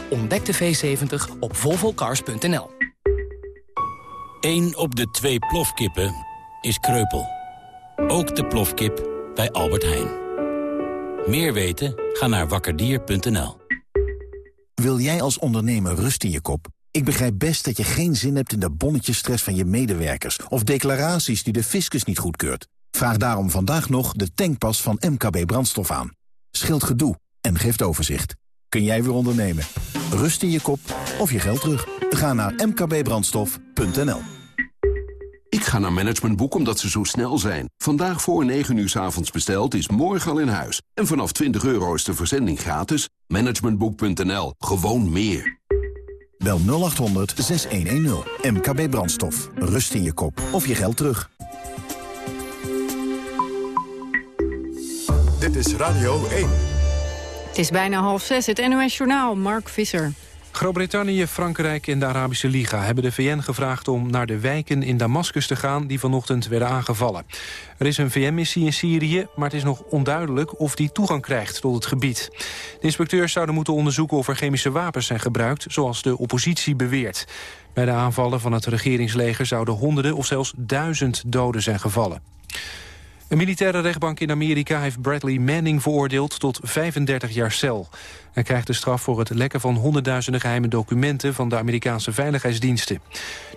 Ontdek de V70 op volvocars.nl. 1 op de twee plofkippen is kreupel. Ook de plofkip bij Albert Heijn. Meer weten? Ga naar wakkerdier.nl. Wil jij als ondernemer rust in je kop? Ik begrijp best dat je geen zin hebt in de bonnetjesstress van je medewerkers... of declaraties die de fiscus niet goedkeurt. Vraag daarom vandaag nog de tankpas van MKB Brandstof aan. Scheelt gedoe en geeft overzicht. Kun jij weer ondernemen? Rust in je kop of je geld terug? Ga naar mkbbrandstof.nl Ik ga naar Managementboek omdat ze zo snel zijn. Vandaag voor 9 uur s avonds besteld is morgen al in huis. En vanaf 20 euro is de verzending gratis. Managementboek.nl. Gewoon meer. Bel 0800 6110. MKB Brandstof. Rust in je kop of je geld terug. Dit is Radio 1. Het is bijna half zes, het NOS Journaal, Mark Visser. Groot-Brittannië, Frankrijk en de Arabische Liga hebben de VN gevraagd om naar de wijken in Damascus te gaan die vanochtend werden aangevallen. Er is een VN-missie in Syrië, maar het is nog onduidelijk of die toegang krijgt tot het gebied. De inspecteurs zouden moeten onderzoeken of er chemische wapens zijn gebruikt, zoals de oppositie beweert. Bij de aanvallen van het regeringsleger zouden honderden of zelfs duizend doden zijn gevallen. Een militaire rechtbank in Amerika heeft Bradley Manning veroordeeld tot 35 jaar cel. Hij krijgt de straf voor het lekken van honderdduizenden geheime documenten van de Amerikaanse veiligheidsdiensten.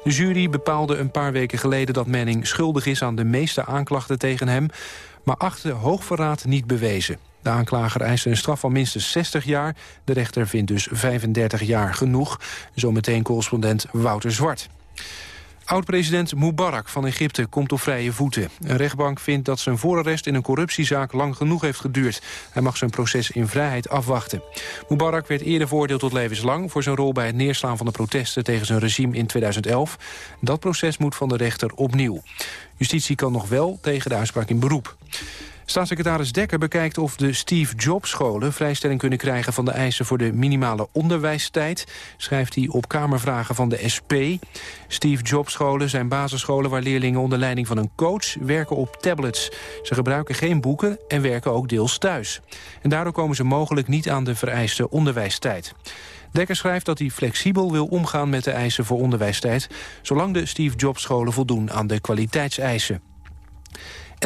De jury bepaalde een paar weken geleden dat Manning schuldig is aan de meeste aanklachten tegen hem, maar achtte hoogverraad niet bewezen. De aanklager eiste een straf van minstens 60 jaar. De rechter vindt dus 35 jaar genoeg. Zometeen correspondent Wouter Zwart. Oud-president Mubarak van Egypte komt op vrije voeten. Een rechtbank vindt dat zijn voorarrest in een corruptiezaak lang genoeg heeft geduurd. Hij mag zijn proces in vrijheid afwachten. Mubarak werd eerder veroordeeld tot levenslang... voor zijn rol bij het neerslaan van de protesten tegen zijn regime in 2011. Dat proces moet van de rechter opnieuw. Justitie kan nog wel tegen de uitspraak in beroep. Staatssecretaris Dekker bekijkt of de Steve Jobs scholen vrijstelling kunnen krijgen van de eisen voor de minimale onderwijstijd, schrijft hij op Kamervragen van de SP. Steve Jobs scholen zijn basisscholen waar leerlingen onder leiding van een coach werken op tablets. Ze gebruiken geen boeken en werken ook deels thuis. En daardoor komen ze mogelijk niet aan de vereiste onderwijstijd. Dekker schrijft dat hij flexibel wil omgaan met de eisen voor onderwijstijd... zolang de Steve Jobs scholen voldoen aan de kwaliteitseisen.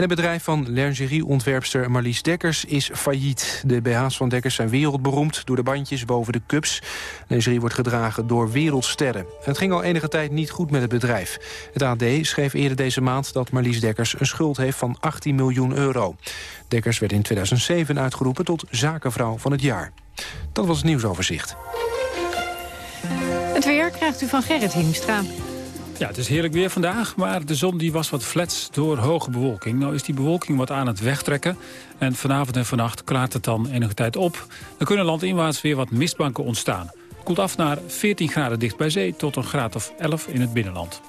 Het bedrijf van lingerieontwerpster Marlies Dekkers is failliet. De BH's van Dekkers zijn wereldberoemd door de bandjes boven de cups. Lingerie wordt gedragen door wereldsterren. Het ging al enige tijd niet goed met het bedrijf. Het AD schreef eerder deze maand dat Marlies Dekkers een schuld heeft van 18 miljoen euro. Dekkers werd in 2007 uitgeroepen tot zakenvrouw van het jaar. Dat was het nieuwsoverzicht. Het weer krijgt u van Gerrit Hiemstra. Ja, het is heerlijk weer vandaag, maar de zon die was wat flats door hoge bewolking. Nou is die bewolking wat aan het wegtrekken. En vanavond en vannacht klaart het dan enige tijd op. Dan kunnen landinwaarts weer wat mistbanken ontstaan. Het koelt af naar 14 graden dicht bij zee tot een graad of 11 in het binnenland.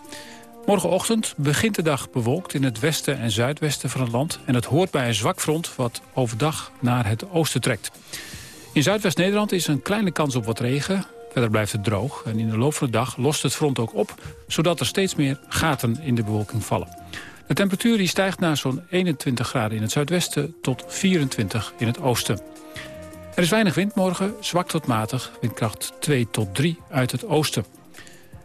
Morgenochtend begint de dag bewolkt in het westen en zuidwesten van het land. En het hoort bij een zwak front wat overdag naar het oosten trekt. In Zuidwest-Nederland is een kleine kans op wat regen. Verder blijft het droog en in de loop van de dag lost het front ook op... zodat er steeds meer gaten in de bewolking vallen. De temperatuur die stijgt naar zo'n 21 graden in het zuidwesten... tot 24 in het oosten. Er is weinig wind morgen, zwak tot matig, windkracht 2 tot 3 uit het oosten.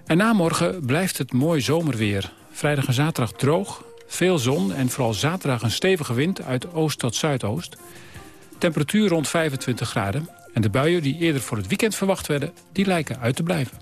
En na morgen blijft het mooi zomerweer. Vrijdag en zaterdag droog, veel zon en vooral zaterdag een stevige wind... uit oost tot zuidoost. Temperatuur rond 25 graden. En de buien die eerder voor het weekend verwacht werden, die lijken uit te blijven.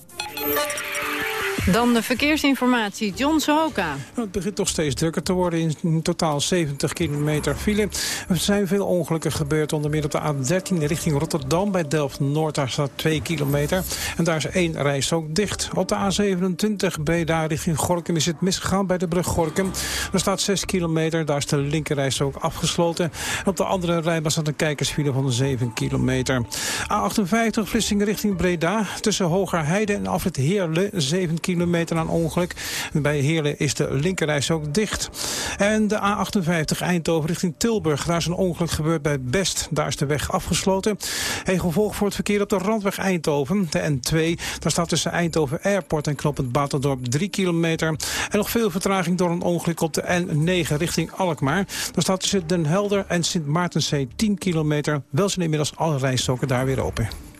Dan de verkeersinformatie, John Sohoka. Het begint toch steeds drukker te worden. In totaal 70 kilometer file. Er zijn veel ongelukken gebeurd. Onder meer op de A13 richting Rotterdam. Bij Delft-Noord, daar staat 2 kilometer. En daar is één reis ook dicht. Op de A27 bij daar richting Gorkum is het misgegaan bij de brug Gorkum. Daar staat 6 kilometer. Daar is de linkerreis ook afgesloten. En op de andere rijbaan staat een kijkersfile van 7 kilometer. A58 Vlissingen richting Breda. Tussen Hogerheide en Afrit Heerle 7 kilometer kilometer aan ongeluk. Bij Heerlen is de linkerreis ook dicht. En de A58 Eindhoven richting Tilburg. Daar is een ongeluk gebeurd bij Best. Daar is de weg afgesloten. Een gevolg voor het verkeer op de randweg Eindhoven. De N2. Daar staat tussen Eindhoven Airport en knooppunt Baterdorp 3 kilometer. En nog veel vertraging door een ongeluk op de N9 richting Alkmaar. Daar staat tussen Den Helder en Sint Maartenzee 10 kilometer. Wel zijn inmiddels alle rijstroken daar weer open.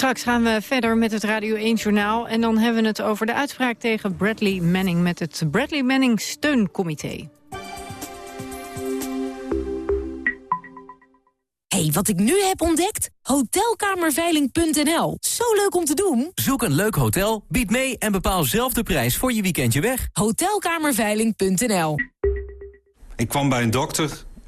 Straks gaan we verder met het Radio 1-journaal. En dan hebben we het over de uitspraak tegen Bradley Manning... met het Bradley Manning Steuncomité. hey, wat ik nu heb ontdekt? Hotelkamerveiling.nl. Zo leuk om te doen. Zoek een leuk hotel, bied mee en bepaal zelf de prijs voor je weekendje weg. Hotelkamerveiling.nl. Ik kwam bij een dokter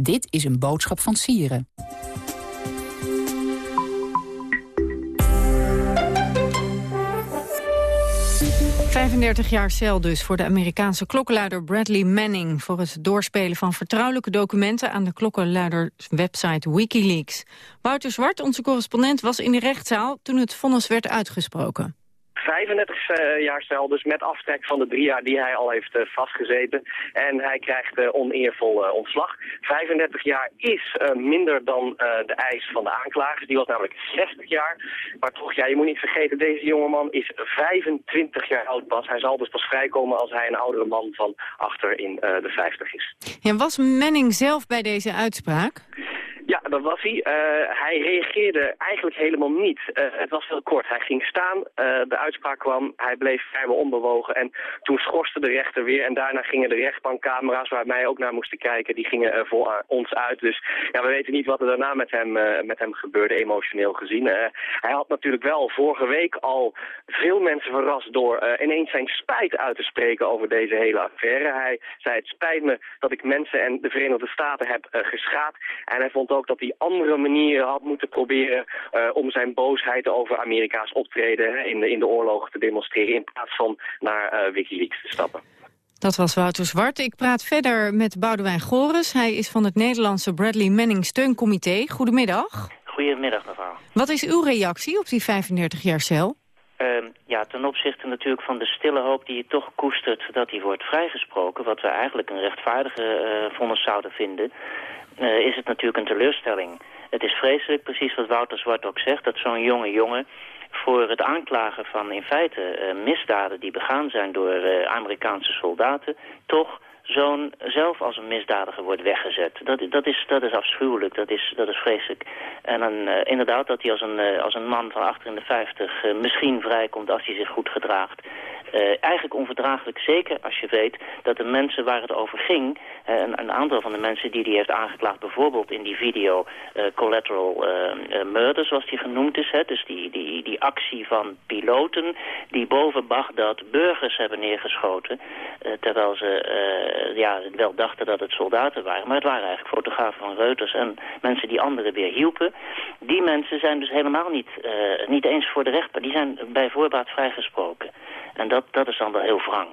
Dit is een boodschap van Sieren. 35 jaar cel dus voor de Amerikaanse klokkenluider Bradley Manning... voor het doorspelen van vertrouwelijke documenten... aan de klokkenluiderswebsite Wikileaks. Wouter Zwart, onze correspondent, was in de rechtszaal... toen het vonnis werd uitgesproken. 35 eh, jaar cel, dus met aftrek van de drie jaar die hij al heeft eh, vastgezeten. En hij krijgt eh, oneervol eh, ontslag. 35 jaar is minder dan de eis van de aanklagers. Die was namelijk 60 jaar. Maar toch, ja, je moet niet vergeten, deze jongeman is 25 jaar oud pas. Hij zal dus pas vrijkomen als hij een oudere man van achter in de 50 is. Ja, was Manning zelf bij deze uitspraak? Ja, dat was hij. Eh, hij reageerde eigenlijk helemaal niet. Eh, het was heel kort. Hij ging staan, eh, de uitspraak kwam, hij bleef vrijwel onbewogen. En toen schorste de rechter weer. En daarna gingen de rechtbankcamera's, waar wij ook naar moesten kijken, die gingen voor ons uit. Dus ja, we weten niet wat er daarna met hem, met hem gebeurde, emotioneel gezien. Hij had natuurlijk wel vorige week al veel mensen verrast door ineens zijn spijt uit te spreken over deze hele affaire. Hij zei, het spijt me dat ik mensen en de Verenigde Staten heb geschaad. En hij vond ook dat hij andere manieren had moeten proberen eh, om zijn boosheid over Amerika's optreden in, de, in de oorlogen te demonstreren. In plaats van naar eh, Wikileaks te stappen. Dat was Wouter Zwart. Ik praat verder met Boudewijn Gores. Hij is van het Nederlandse Bradley Manning Steuncomité. Goedemiddag. Goedemiddag, mevrouw. Wat is uw reactie op die 35 jaar cel? Ehm, ja, ten opzichte natuurlijk van de stille hoop die je toch koestert dat hij wordt vrijgesproken, wat we eigenlijk een rechtvaardige eh vonnis zouden vinden, eh, is het natuurlijk een teleurstelling. Het is vreselijk, precies wat Wouter Zwart ook zegt, dat zo'n jonge jongen voor het aanklagen van in feite eh, misdaden die begaan zijn door eh, Amerikaanse soldaten, toch zo'n zelf als een misdadiger wordt weggezet. Dat, dat, is, dat is afschuwelijk, dat is, dat is vreselijk. En dan inderdaad dat hij als een, als een man van achter in de 50 eh, misschien vrijkomt als hij zich goed gedraagt. Eh, eigenlijk onverdraaglijk, zeker als je weet dat de mensen waar het over ging, eh, een, een aantal van de mensen die hij heeft aangeklaagd, bijvoorbeeld in die video eh, Collateral Murder, zoals die genoemd is, hè, dus die, die, die actie van piloten die boven Bagdad burgers hebben neergeschoten, terwijl ze ja, wel dachten dat het soldaten waren, maar het waren eigenlijk fotografen van Reuters en mensen die anderen weer hielpen. Die mensen zijn dus helemaal niet, niet eens voor de rechtbank, die zijn bij voorbaat vrijgesproken. En dat, dat is dan wel heel wrang,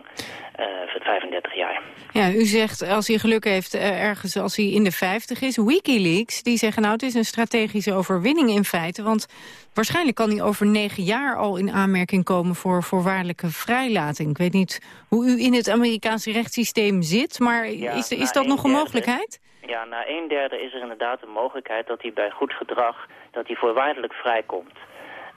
eh, voor 35 jaar. Ja, u zegt als hij geluk heeft eh, ergens als hij in de 50 is. Wikileaks, die zeggen nou het is een strategische overwinning in feite. Want waarschijnlijk kan hij over negen jaar al in aanmerking komen voor voorwaardelijke vrijlating. Ik weet niet hoe u in het Amerikaanse rechtssysteem zit, maar Ja, is, is dat nog een derde- mogelijkheid? Ja, na een derde is er inderdaad een mogelijkheid dat hij bij goed gedrag, dat hij voorwaardelijk vrijkomt.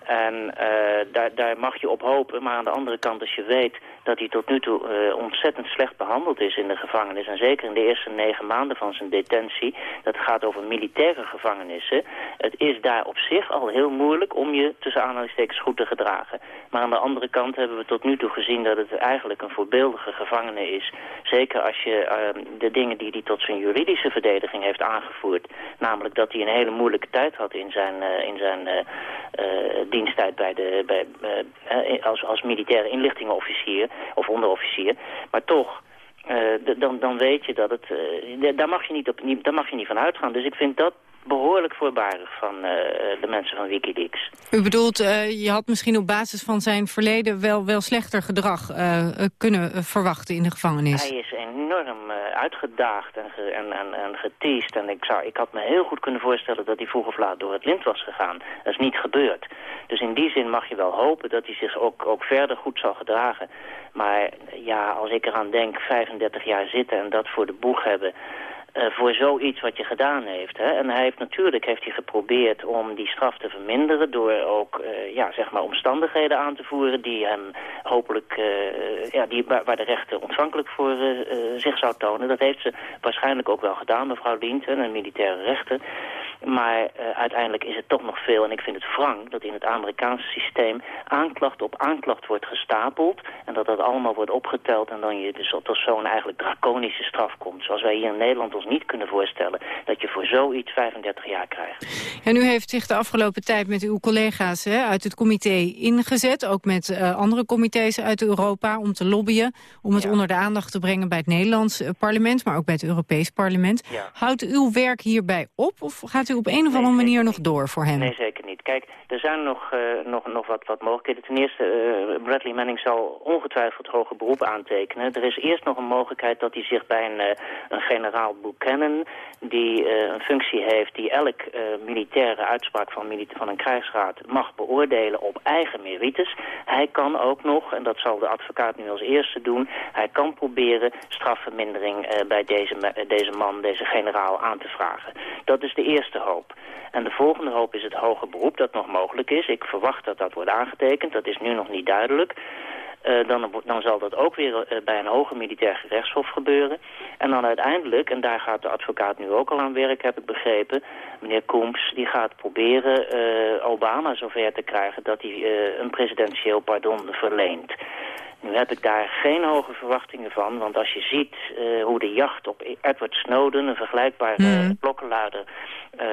En eh, daar, daar mag je op hopen, maar aan de andere kant als je weet dat hij tot nu toe eh, ontzettend slecht behandeld is in de gevangenis. En zeker in de eerste negen maanden van zijn detentie, dat gaat over militaire gevangenissen. Het is daar op zich al heel moeilijk om je tussen aanhalingstekens goed te gedragen. Maar aan de andere kant hebben we tot nu toe gezien dat het eigenlijk een voorbeeldige gevangene is. Zeker als je eh, de dingen die hij tot zijn juridische verdediging heeft aangevoerd. Namelijk dat hij een hele moeilijke tijd had in zijn, eh, in zijn eh, diensttijd bij de, bij, als, als militaire inlichtingenofficier of onderofficier. Maar toch, eh, dan, dan weet je dat het... eh, daar, mag je niet op, niet, daar mag je niet van uitgaan. Dus ik vind dat behoorlijk voorbarig van eh, de mensen van Wikileaks. U bedoelt, eh, je had misschien op basis van zijn verleden wel, wel slechter gedrag eh, kunnen verwachten in de gevangenis. Hij is enorm uitgedaagd en, ge, en, en, en geteased. En ik, zou, ik had me heel goed kunnen voorstellen dat hij vroeg of laat door het lint was gegaan. Dat is niet gebeurd. Dus in die zin mag je wel hopen dat hij zich ook, ook verder goed zal gedragen. Maar ja, als ik eraan denk, 35 jaar zitten en dat voor de boeg hebben... eh, voor zoiets wat je gedaan heeft. Hè? En hij heeft natuurlijk heeft hij geprobeerd om die straf te verminderen... door ook eh, ja, zeg maar omstandigheden aan te voeren die hem hopelijk... eh, ja, die, waar, de rechter ontvankelijk voor zich zou tonen. Dat heeft ze waarschijnlijk ook wel gedaan, mevrouw Dient, hè, een militaire rechter. Maar uiteindelijk is het toch nog veel. En ik vind het wrang dat in het Amerikaanse systeem aanklacht op aanklacht wordt gestapeld. En dat dat allemaal wordt opgeteld en dan je dus tot zo'n eigenlijk draconische straf komt. Zoals wij hier in Nederland ons niet kunnen voorstellen. Dat je voor zoiets 35 jaar krijgt. En u heeft zich de afgelopen tijd met uw collega's hè, uit het comité ingezet. Ook met eh, andere comité's uit Europa om te lobbyen. Om het onder de aandacht te brengen bij het Nederlands eh, parlement. Maar ook bij het Europees parlement. Ja. Houdt uw werk hierbij op? Of gaat u op een of andere manier nog door voor hem? Nee, zeker niet. Kijk, er zijn nog, eh, nog, nog wat, wat mogelijkheden. Ten eerste, Bradley Manning zal ongetwijfeld hoger beroep aantekenen. Er is eerst nog een mogelijkheid dat hij zich bij een, eh, een generaal Buchanan... die eh, een functie heeft die elk eh, militaire uitspraak van, milita- van een krijgsraad mag beoordelen op eigen merites. Hij kan ook nog, en dat zal de advocaat nu als eerste doen... hij kan proberen strafvermindering eh, bij deze, deze man, deze generaal aan te vragen. Dat is de eerste hoop. En de volgende hoop is het hoger beroep dat nog mogelijk is. Ik verwacht dat dat wordt aangetekend. Dat is nu nog niet duidelijk. Eh, dan, dan zal dat ook weer eh, bij een hoger militair gerechtshof gebeuren. En dan uiteindelijk, en daar gaat de advocaat nu ook al aan werk, heb ik begrepen... meneer Koems, die gaat proberen eh, Obama zover te krijgen... dat hij een presidentieel pardon verleent. Nu heb ik daar geen hoge verwachtingen van, want als je ziet eh, hoe de jacht op Edward Snowden, een vergelijkbare Mhm. klokkenluider, eh,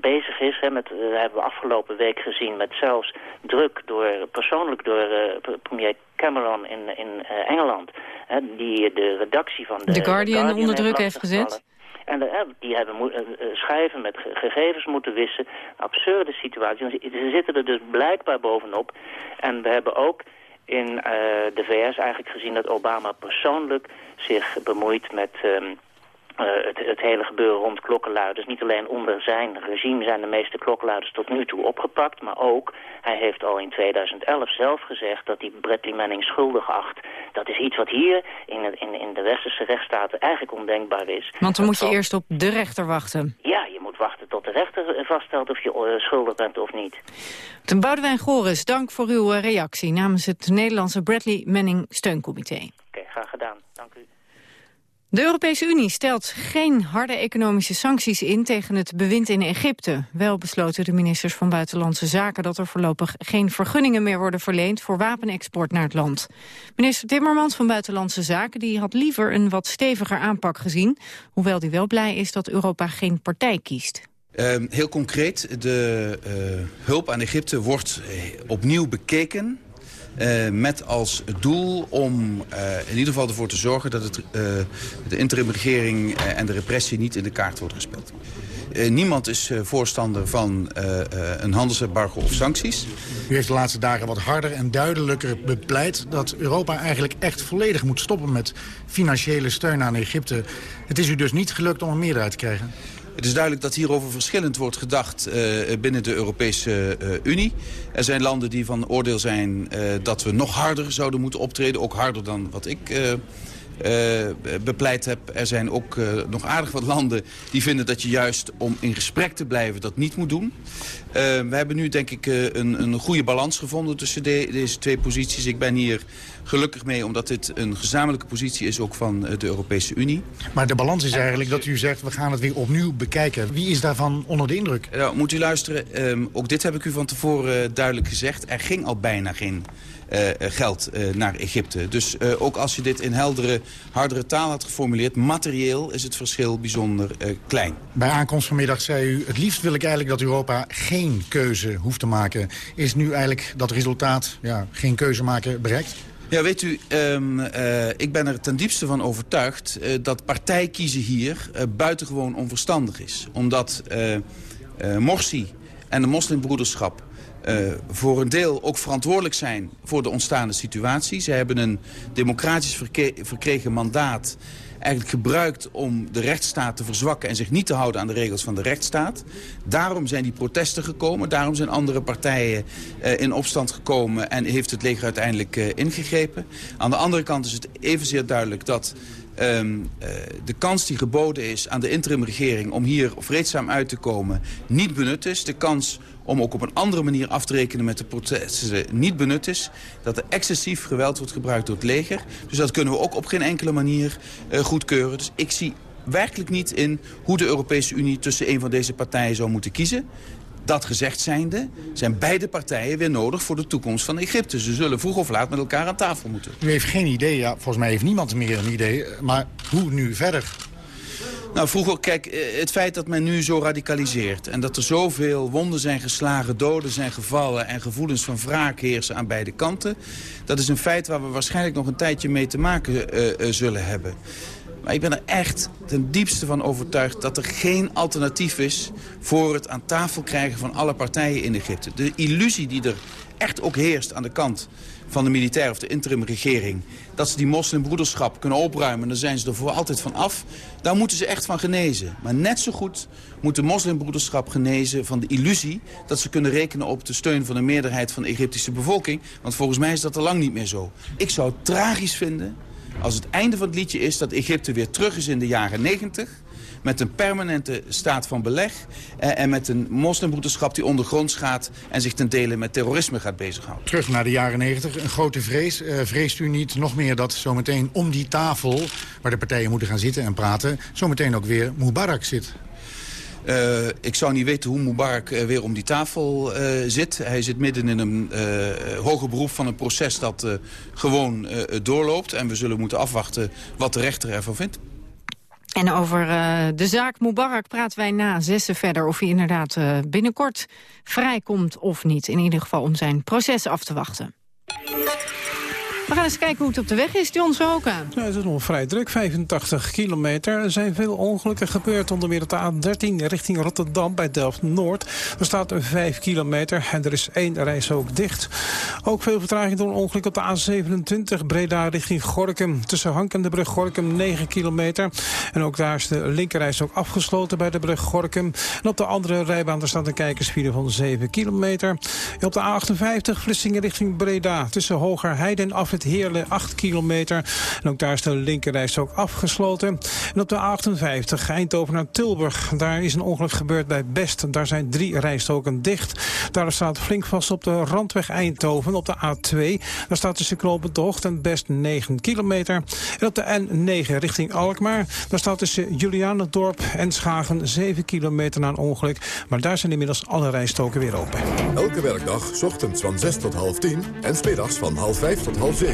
bezig is. Hè, met, eh, hebben we afgelopen week gezien met zelfs druk door, persoonlijk door premier Cameron in, in Engeland. Hè, die de redactie van de, The Guardian onder druk heeft gezet. En die hebben schijven met ge- gegevens moeten wissen. Absurde situatie. Ze zitten er dus blijkbaar bovenop. En we hebben ook in eh, de VS eigenlijk gezien dat Obama persoonlijk zich bemoeit met... ehm, eh, het, het hele gebeuren rond klokkenluiders. Niet alleen onder zijn regime zijn de meeste klokkenluiders tot nu toe opgepakt, maar ook, hij heeft al in 2011 zelf gezegd dat hij Bradley Manning schuldig acht. Dat is iets wat hier in, het- in, in de westerse rechtsstaten eigenlijk ondenkbaar is. Want dan Dat moet je eerst op de rechter wachten. Ja, je wachten tot de rechter vaststelt of je eh, schuldig bent of niet. Ten Boudewijn Goris, dank voor uw eh, reactie namens het Nederlandse Bradley Manning Steuncomité. Oké, graag gedaan. Dank u. De Europese Unie stelt geen harde economische sancties in tegen het bewind in Egypte. Wel besloten de ministers van Buitenlandse Zaken dat er voorlopig geen vergunningen meer worden verleend voor wapenexport naar het land. Minister Timmermans van Buitenlandse Zaken die had liever een wat steviger aanpak gezien, hoewel hij wel blij is dat Europa geen partij kiest. Ehm, heel concreet, de eh, hulp aan Egypte wordt eh, opnieuw bekeken... eh, met als doel om eh, in ieder geval ervoor te zorgen... dat het, eh, de interimregering en de repressie niet in de kaart wordt gespeeld. Niemand is voorstander van een handelsembargo of sancties. U heeft de laatste dagen wat harder en duidelijker bepleit... dat Europa eigenlijk echt volledig moet stoppen met financiële steun aan Egypte. Het is u dus niet gelukt om een meerderheid te krijgen. Het is duidelijk dat hierover verschillend wordt gedacht eh, binnen de Europese eh, Unie. Er zijn landen die van oordeel zijn eh, dat we nog harder zouden moeten optreden. Ook harder dan wat ik bepleit heb. Er zijn ook eh, nog aardig wat landen die vinden dat je juist om in gesprek te blijven dat niet moet doen. Eh, we hebben nu denk ik eh, een, een goede balans gevonden tussen de- deze twee posities. Ik ben hier gelukkig mee omdat dit een gezamenlijke positie is ook van eh, de Europese Unie. Maar de balans is eigenlijk dat u zegt... we gaan het weer opnieuw bekijken. Wie is daarvan onder de indruk? Nou, moet u luisteren. Ehm, ook dit heb ik u van tevoren eh, duidelijk gezegd. Er ging al bijna geen eh, eh, geld eh, naar Egypte. Dus eh, ook als je dit in heldere, hardere taal had geformuleerd... materieel is het verschil bijzonder eh, klein. Bij aankomst vanmiddag zei u... het liefst wil ik eigenlijk dat Europa geen keuze hoeft te maken. Is nu eigenlijk dat resultaat, ja, geen keuze maken, bereikt? Ja, weet u, ehm, eh, ik ben er ten diepste van overtuigd... eh, dat partijkiezen hier eh, buitengewoon onverstandig is. Omdat eh, eh, Morsi en de moslimbroederschap... eh, voor een deel ook verantwoordelijk zijn voor de ontstaande situatie. Ze hebben een democratisch verkregen mandaat eigenlijk gebruikt om de rechtsstaat te verzwakken... en zich niet te houden aan de regels van de rechtsstaat. Daarom zijn die protesten gekomen. Daarom zijn andere partijen eh, in opstand gekomen... en heeft het leger uiteindelijk eh, ingegrepen. Aan de andere kant is het evenzeer duidelijk dat... ehm, eh, de kans die geboden is aan de interimregering om hier vreedzaam uit te komen niet benut is. De kans om ook op een andere manier af te rekenen met de protesten niet benut is. Dat er excessief geweld wordt gebruikt door het leger. Dus dat kunnen we ook op geen enkele manier eh, goedkeuren. Dus ik zie werkelijk niet in hoe de Europese Unie tussen een van deze partijen zou moeten kiezen. Dat gezegd zijnde zijn beide partijen weer nodig voor de toekomst van Egypte. Ze zullen vroeg of laat met elkaar aan tafel moeten. U heeft geen idee, ja, volgens mij heeft niemand meer een idee. Maar hoe nu verder? Nou, vroeger, kijk, eh, het feit dat men nu zo radicaliseert... en dat er zoveel wonden zijn geslagen, doden zijn gevallen... en gevoelens van wraak heersen aan beide kanten... dat is een feit waar we waarschijnlijk nog een tijdje mee te maken uh, uh, zullen hebben. Maar ik ben er echt ten diepste van overtuigd dat er geen alternatief is... voor het aan tafel krijgen van alle partijen in Egypte. De illusie die er echt ook heerst aan de kant van de militair of de interimregering... dat ze die moslimbroederschap kunnen opruimen... dan zijn ze er voor altijd van af. Daar moeten ze echt van genezen. Maar net zo goed moet de moslimbroederschap genezen van de illusie... dat ze kunnen rekenen op de steun van de meerderheid van de Egyptische bevolking. Want volgens mij is dat al lang niet meer zo. Ik zou het tragisch vinden als het einde van het liedje is dat Egypte weer terug is in de jaren 90 met een permanente staat van beleg... Eh, en met een moslimbroederschap die ondergronds gaat... en zich ten dele met terrorisme gaat bezighouden. Terug naar de jaren 90, een grote vrees. Uh, vreest u niet nog meer dat zometeen om die tafel... waar de partijen moeten gaan zitten en praten... zometeen ook weer Mubarak zit? Uh, ik zou niet weten hoe Mubarak uh, weer om die tafel uh, zit. Hij zit midden in een hoger beroep van een proces dat gewoon doorloopt. En we zullen moeten afwachten wat de rechter ervan vindt. En over uh, de zaak Mubarak praten wij na zessen verder... of hij inderdaad uh, binnenkort vrijkomt of niet. In ieder geval om zijn proces af te wachten. We gaan eens kijken hoe het op de weg is, John Zoka. Ja, het is nog vrij druk, 85 kilometer. Er zijn veel ongelukken gebeurd, onder meer op de A13 richting Rotterdam bij Delft-Noord. Er staat 5 kilometer en er is één reis ook dicht. Ook veel vertraging door een ongeluk op de A27 Breda richting Gorkum. Tussen Hank en de brug Gorkum 9 kilometer. En ook daar is de linkerreis ook afgesloten bij de brug Gorkum. En op de andere rijbaan daar staat een kijkersfile van 7 kilometer. Op de A58 Vlissingen richting Breda. Tussen Hogerheide en Afrit Heerlen 8 kilometer. En ook daar is de linkerreis ook afgesloten. En op de A58 Eindhoven naar Tilburg. Daar is een ongeluk gebeurd bij Best. Daar zijn drie rijstoken dicht. Daar staat flink vast op de randweg Eindhoven op de A2. Daar staat tussen knooppunt Hoogte en Best 9 kilometer. En op de N9 richting Alkmaar. Daar staat tussen Julianendorp en Schagen 7 kilometer na een ongeluk. Maar daar zijn inmiddels alle rijstoken weer open. Elke werkdag, ochtends van 6 tot half 10 en smiddags van half 5 tot half 7.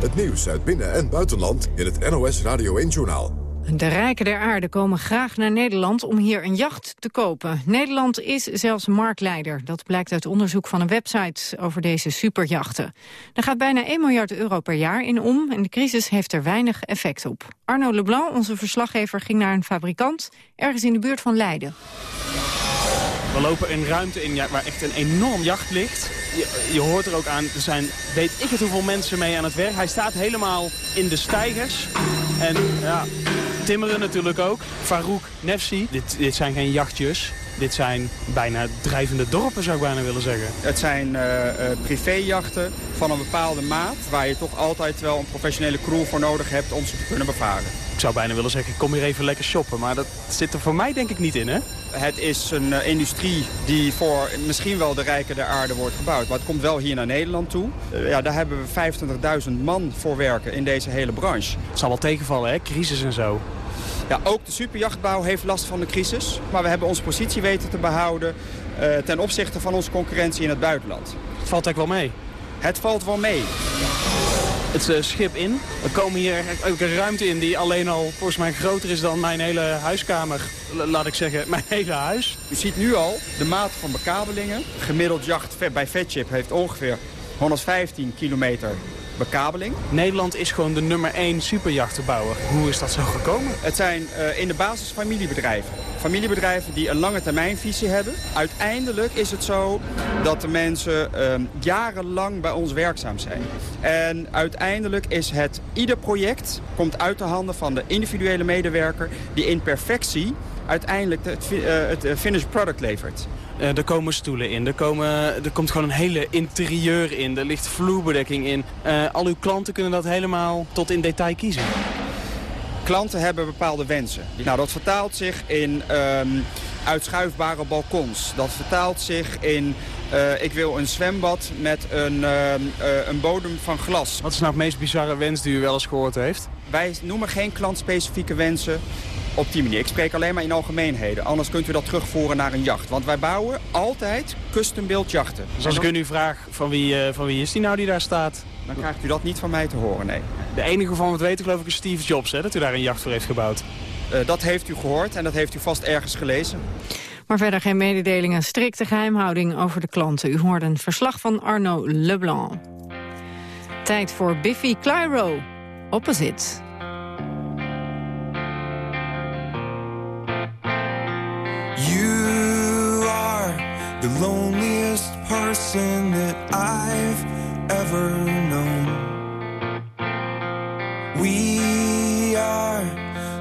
Het nieuws uit binnen- en buitenland in het NOS Radio 1-journaal. De rijken der aarde komen graag naar Nederland om hier een jacht te kopen. Nederland is zelfs marktleider. Dat blijkt uit onderzoek van een website over deze superjachten. Er gaat bijna 1 miljard euro per jaar in om en de crisis heeft er weinig effect op. Arno Leblanc, onze verslaggever, ging naar een fabrikant ergens in de buurt van Leiden. We lopen een ruimte in waar echt een enorm jacht ligt. Je, je, hoort er ook aan, er zijn weet ik het hoeveel mensen mee aan het werk. Hij staat helemaal in de stijgers. En ja, timmeren natuurlijk ook. Farouk Nefsi, dit, dit zijn geen jachtjes. Dit zijn bijna drijvende dorpen, zou ik bijna willen zeggen. Het zijn uh, uh, privéjachten van een bepaalde maat... waar je toch altijd wel een professionele crew voor nodig hebt om ze te kunnen bevaren. Ik zou bijna willen zeggen, ik kom hier even lekker shoppen. Maar dat zit er voor mij denk ik niet in, hè? Het is een uh, industrie die voor misschien wel de rijken der aarde wordt gebouwd. Maar het komt wel hier naar Nederland toe. ja, daar hebben we 25.000 man voor werken in deze hele branche. Het zal wel tegenvallen, hè? Crisis en zo. Ja, ook de superjachtbouw heeft last van de crisis. Maar we hebben onze positie weten te behouden uh, ten opzichte van onze concurrentie in het buitenland. Het valt eigenlijk wel mee? Het valt wel mee. Het uh, schip in. We komen hier ook een ruimte in die alleen al volgens mij groter is dan mijn hele huiskamer. Laat ik zeggen, mijn hele huis. U ziet nu al de maat van bekabelingen. Gemiddeld jacht bij Vetchip heeft ongeveer 115 kilometer bekabeling. Nederland is gewoon de nummer 1 superjachtenbouwer. Hoe is dat zo gekomen? Het zijn uh, in de basis familiebedrijven. Familiebedrijven die een lange termijnvisie hebben. Uiteindelijk is het zo dat de mensen uh, jarenlang bij ons werkzaam zijn. En uiteindelijk is het, ieder project komt uit de handen van de individuele medewerker... die in perfectie uiteindelijk het, uh, het finished product levert. Uh, er komen stoelen in, er, komen, er komt gewoon een hele interieur in, er ligt vloerbedekking in. Al uw klanten kunnen dat helemaal tot in detail kiezen. Klanten hebben bepaalde wensen. Nou, dat vertaalt zich in um, uitschuifbare balkons. Dat vertaalt zich in, uh, ik wil een zwembad met een, een bodem van glas. Wat is nou het meest bizarre wens die u wel eens gehoord heeft? wij noemen geen klantspecifieke wensen op die manier. Ik spreek alleen maar in algemeenheden. Anders kunt u dat terugvoeren naar een jacht. Want wij bouwen altijd custom-built jachten. Dus als ik u nu vraag van wie, uh, van wie is die nou die daar staat? Dan krijgt u dat niet van mij te horen, nee. De enige van het weten geloof ik is Steve Jobs, hè, dat u daar een jacht voor heeft gebouwd. Uh, dat heeft u gehoord en dat heeft u vast ergens gelezen. Maar verder geen mededelingen, strikte geheimhouding over de klanten. U hoorde een verslag van Arno Leblanc. Tijd voor Biffy Clyro, Opposite. The loneliest person that I've ever known. We are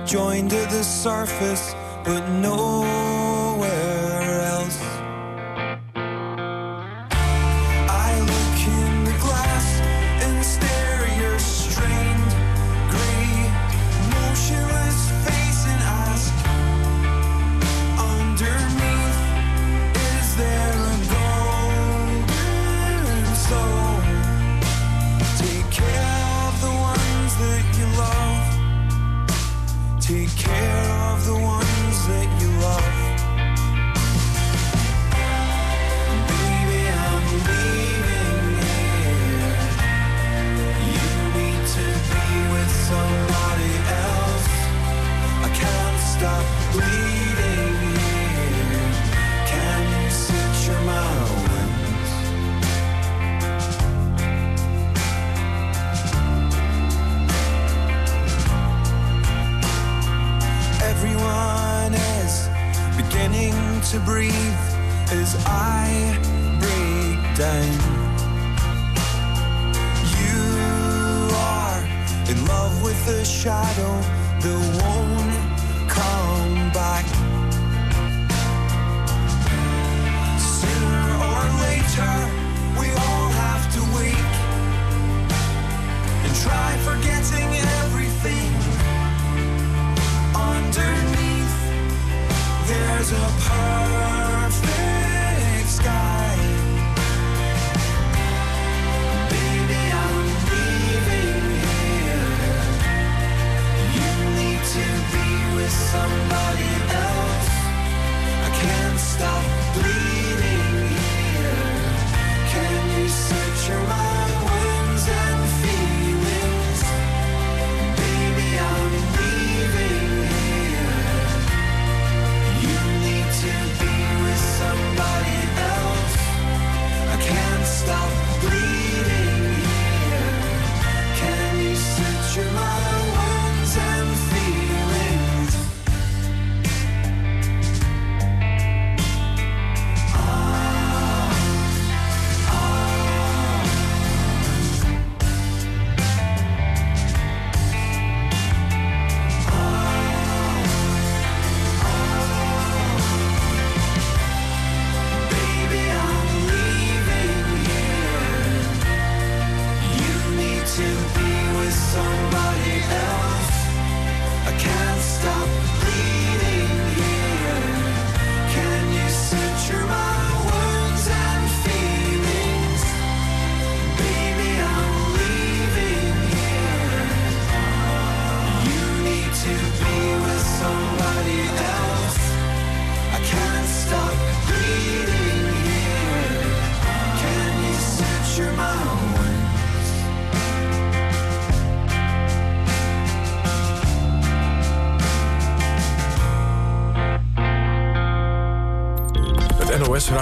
joined to the surface, but nowhere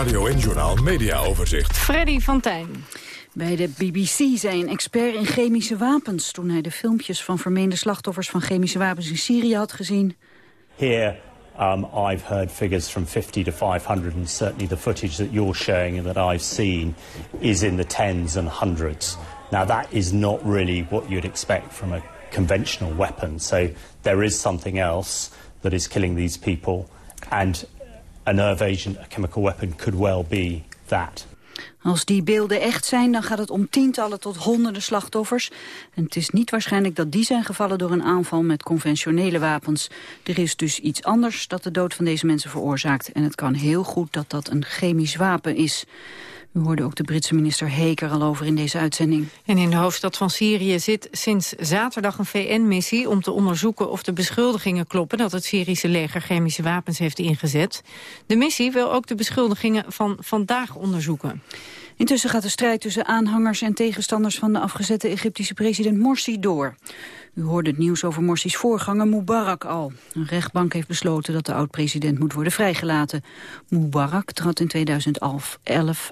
Radio en Journaal Media Overzicht. Freddy van Tijn. Bij de BBC zei een expert in chemische wapens... toen hij de filmpjes van vermeende slachtoffers van chemische wapens in Syrië had gezien. Here, um, I've heard figures from 50 to 500, and certainly the footage that you're showing and that I've seen is in the tens and hundreds. Now, that is not really what you'd expect from a conventional weapon. So there is something else that is killing these people, and a nerve agent, a chemical weapon, could well be that. Als die beelden echt zijn, dan gaat het om tientallen tot honderden slachtoffers. En het is niet waarschijnlijk dat die zijn gevallen door een aanval met conventionele wapens. Er is dus iets anders dat de dood van deze mensen veroorzaakt. En het kan heel goed dat dat een chemisch wapen is. U hoorde ook de Britse minister Heker al over in deze uitzending. En in de hoofdstad van Syrië zit sinds zaterdag een VN-missie... om te onderzoeken of de beschuldigingen kloppen... dat het Syrische leger chemische wapens heeft ingezet. De missie wil ook de beschuldigingen van vandaag onderzoeken. Intussen gaat de strijd tussen aanhangers en tegenstanders van de afgezette Egyptische president Morsi door. U hoorde het nieuws over Morsi's voorganger Mubarak al. Een rechtbank heeft besloten dat de oud-president moet worden vrijgelaten. Mubarak trad in 2011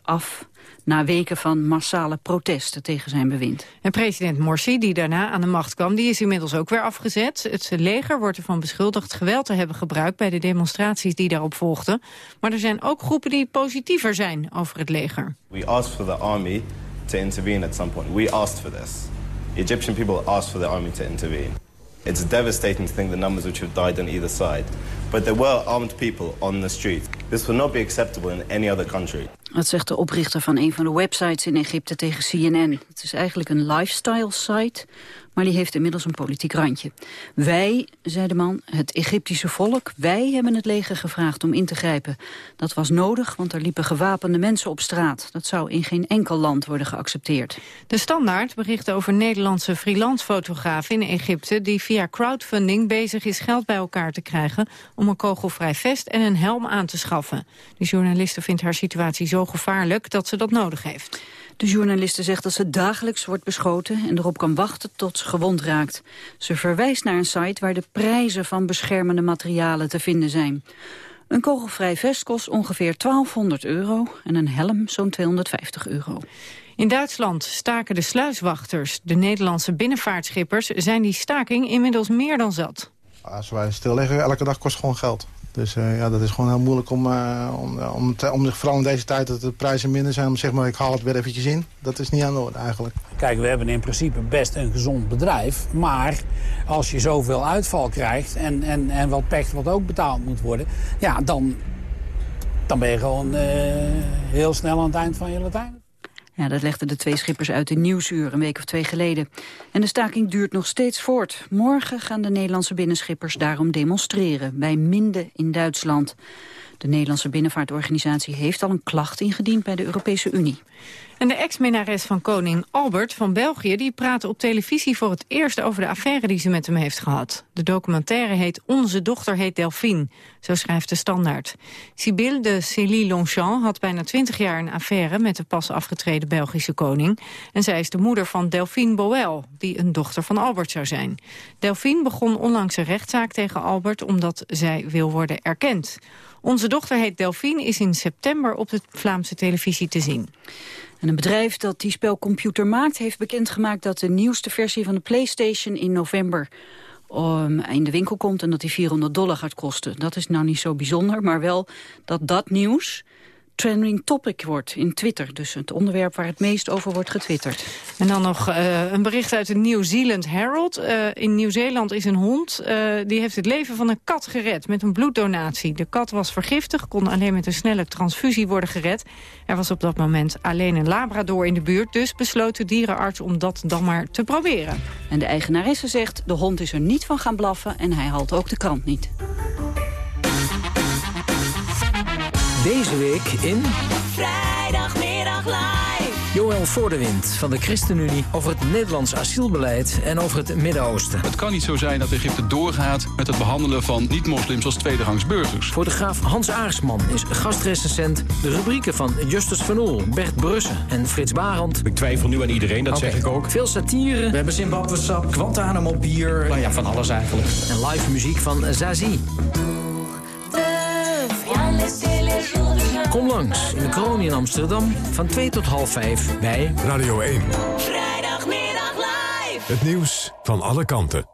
af na weken van massale protesten tegen zijn bewind. En president Morsi, die daarna aan de macht kwam, die is inmiddels ook weer afgezet. Het leger wordt ervan beschuldigd geweld te hebben gebruikt bij de demonstraties die daarop volgden. Maar er zijn ook groepen die positiever zijn over het leger. We asked for the army to intervene at some point. We asked for this. The Egyptian people asked for the army to intervene. It's devastating to think the numbers which have died on either side. But there were armed people on the street. This will not be acceptable in any other country. Dat zegt de oprichter van een van de websites in Egypte tegen CNN. Het is eigenlijk een lifestyle site maar die heeft inmiddels een politiek randje. Wij, zei de man, het Egyptische volk, wij hebben het leger gevraagd om in te grijpen. Dat was nodig, want er liepen gewapende mensen op straat. Dat zou in geen enkel land worden geaccepteerd. De Standaard bericht over Nederlandse freelance-fotograaf in Egypte... die via crowdfunding bezig is geld bij elkaar te krijgen... om een kogelvrij vest en een helm aan te schaffen. De journaliste vindt haar situatie zo gevaarlijk dat ze dat nodig heeft. De journaliste zegt dat ze dagelijks wordt beschoten en erop kan wachten tot ze gewond raakt. Ze verwijst naar een site waar de prijzen van beschermende materialen te vinden zijn. Een kogelvrij vest kost ongeveer 1200 euro en een helm zo'n 250 euro. In Duitsland staken de sluiswachters. De Nederlandse binnenvaartschippers zijn die staking inmiddels meer dan zat. Als wij stil liggen, elke dag kost gewoon geld. Dus uh, ja, dat is gewoon heel moeilijk om, uh, om, om, te, om, vooral in deze tijd dat de prijzen minder zijn, om zeg maar ik haal het weer eventjes in. Dat is niet aan de orde eigenlijk. Kijk, we hebben in principe best een gezond bedrijf. Maar als je zoveel uitval krijgt en, en, en wat pecht wat ook betaald moet worden, ja, dan, dan ben je gewoon heel snel aan het eind van je Latijn. Ja, dat legden de twee schippers uit in Nieuwsuur een week of twee geleden. En de staking duurt nog steeds voort. Morgen gaan de Nederlandse binnenschippers daarom demonstreren... bij Minde in Duitsland. De Nederlandse binnenvaartorganisatie heeft al een klacht ingediend bij de Europese Unie. En de ex-minnares van koning Albert van België... die praatte op televisie voor het eerst over de affaire die ze met hem heeft gehad. De documentaire heet Onze dochter heet Delphine, zo schrijft de standaard. Sibylle de Célie Longchamp had bijna twintig jaar een affaire... met de pas afgetreden Belgische koning. En zij is de moeder van Delphine Boel, die een dochter van Albert zou zijn. Delphine begon onlangs een rechtszaak tegen Albert... omdat zij wil worden erkend. Onze dochter heet Delphine is in september op de Vlaamse televisie te zien. En een bedrijf dat die spelcomputer maakt... heeft bekendgemaakt dat de nieuwste versie van de PlayStation in november um, in de winkel komt... en dat die 400 dollar gaat kosten. Dat is nou niet zo bijzonder, maar wel dat dat nieuws trending topic wordt in Twitter. Dus het onderwerp waar het meest over wordt getwitterd. En dan nog uh, een bericht uit de New Zealand Herald. Uh, in Nieuw-Zeeland is een hond, uh, die heeft het leven van een kat gered met een bloeddonatie. De kat was vergiftigd, kon alleen met een snelle transfusie worden gered. Er was op dat moment alleen een labrador in de buurt, dus besloot de dierenarts om dat dan maar te proberen. En de eigenaresse zegt, de hond is er niet van gaan blaffen en hij haalt ook de krant niet. Deze week in... Vrijdagmiddag live. Joël Voordewind van de ChristenUnie over het Nederlands asielbeleid en over het Midden-Oosten. Het kan niet zo zijn dat Egypte doorgaat met het behandelen van niet-moslims als tweederangs burgers. Fotograaf Hans Aarsman is gastrecensent. De rubrieken van Justus van Oel, Bert Brussen en Frits Barend. Ik twijfel nu aan iedereen, dat zeg ik ook. Veel satire. We hebben Zimbabwe-sap, Guantanamo bier. Nou ja, van alles eigenlijk. En live muziek van Zazie. Kom langs in de kroon in Amsterdam van 2 tot half 5 bij Radio 1. Vrijdagmiddag live. Het nieuws van alle kanten.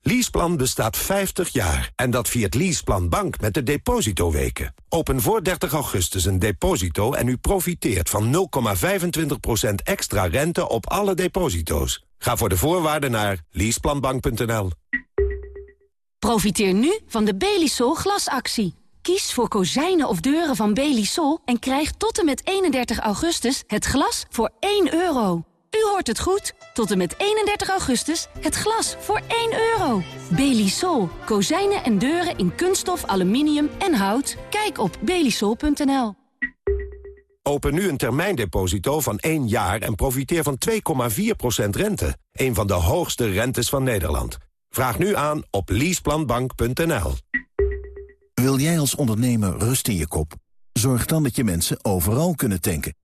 Leaseplan bestaat 50 jaar en dat viert Leaseplan Bank met de depositoweken. Open voor 30 augustus een deposito en u profiteert van 0,25% extra rente op alle deposito's. Ga voor de voorwaarden naar leaseplanbank.nl. Profiteer nu van de Belisol glasactie. Kies voor kozijnen of deuren van Belisol en krijg tot en met 31 augustus het glas voor 1 euro. U hoort het goed. Tot en met 31 augustus het glas voor 1 euro. Belisol. Kozijnen en deuren in kunststof, aluminium en hout. Kijk op belisol.nl. Open nu een termijndeposito van 1 jaar en profiteer van 2,4% rente. Een van de hoogste rentes van Nederland. Vraag nu aan op leaseplanbank.nl. Wil jij als ondernemer rust in je kop? Zorg dan dat je mensen overal kunnen tanken.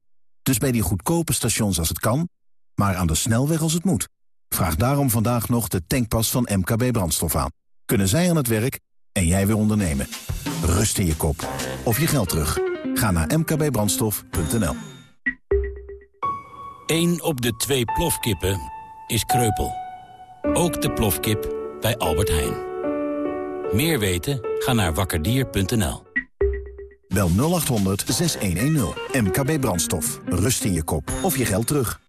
Dus bij die goedkope stations als het kan, maar aan de snelweg als het moet. Vraag daarom vandaag nog de tankpas van MKB Brandstof aan. Kunnen zij aan het werk en jij weer ondernemen. Rust in je kop. Of je geld terug. Ga naar mkbbrandstof.nl. Eén op de twee plofkippen is kreupel. Ook de plofkip bij Albert Heijn. Meer weten? Ga naar wakkerdier.nl. Bel 0800 6110. MKB Brandstof. Rust in je kop. Of je geld terug.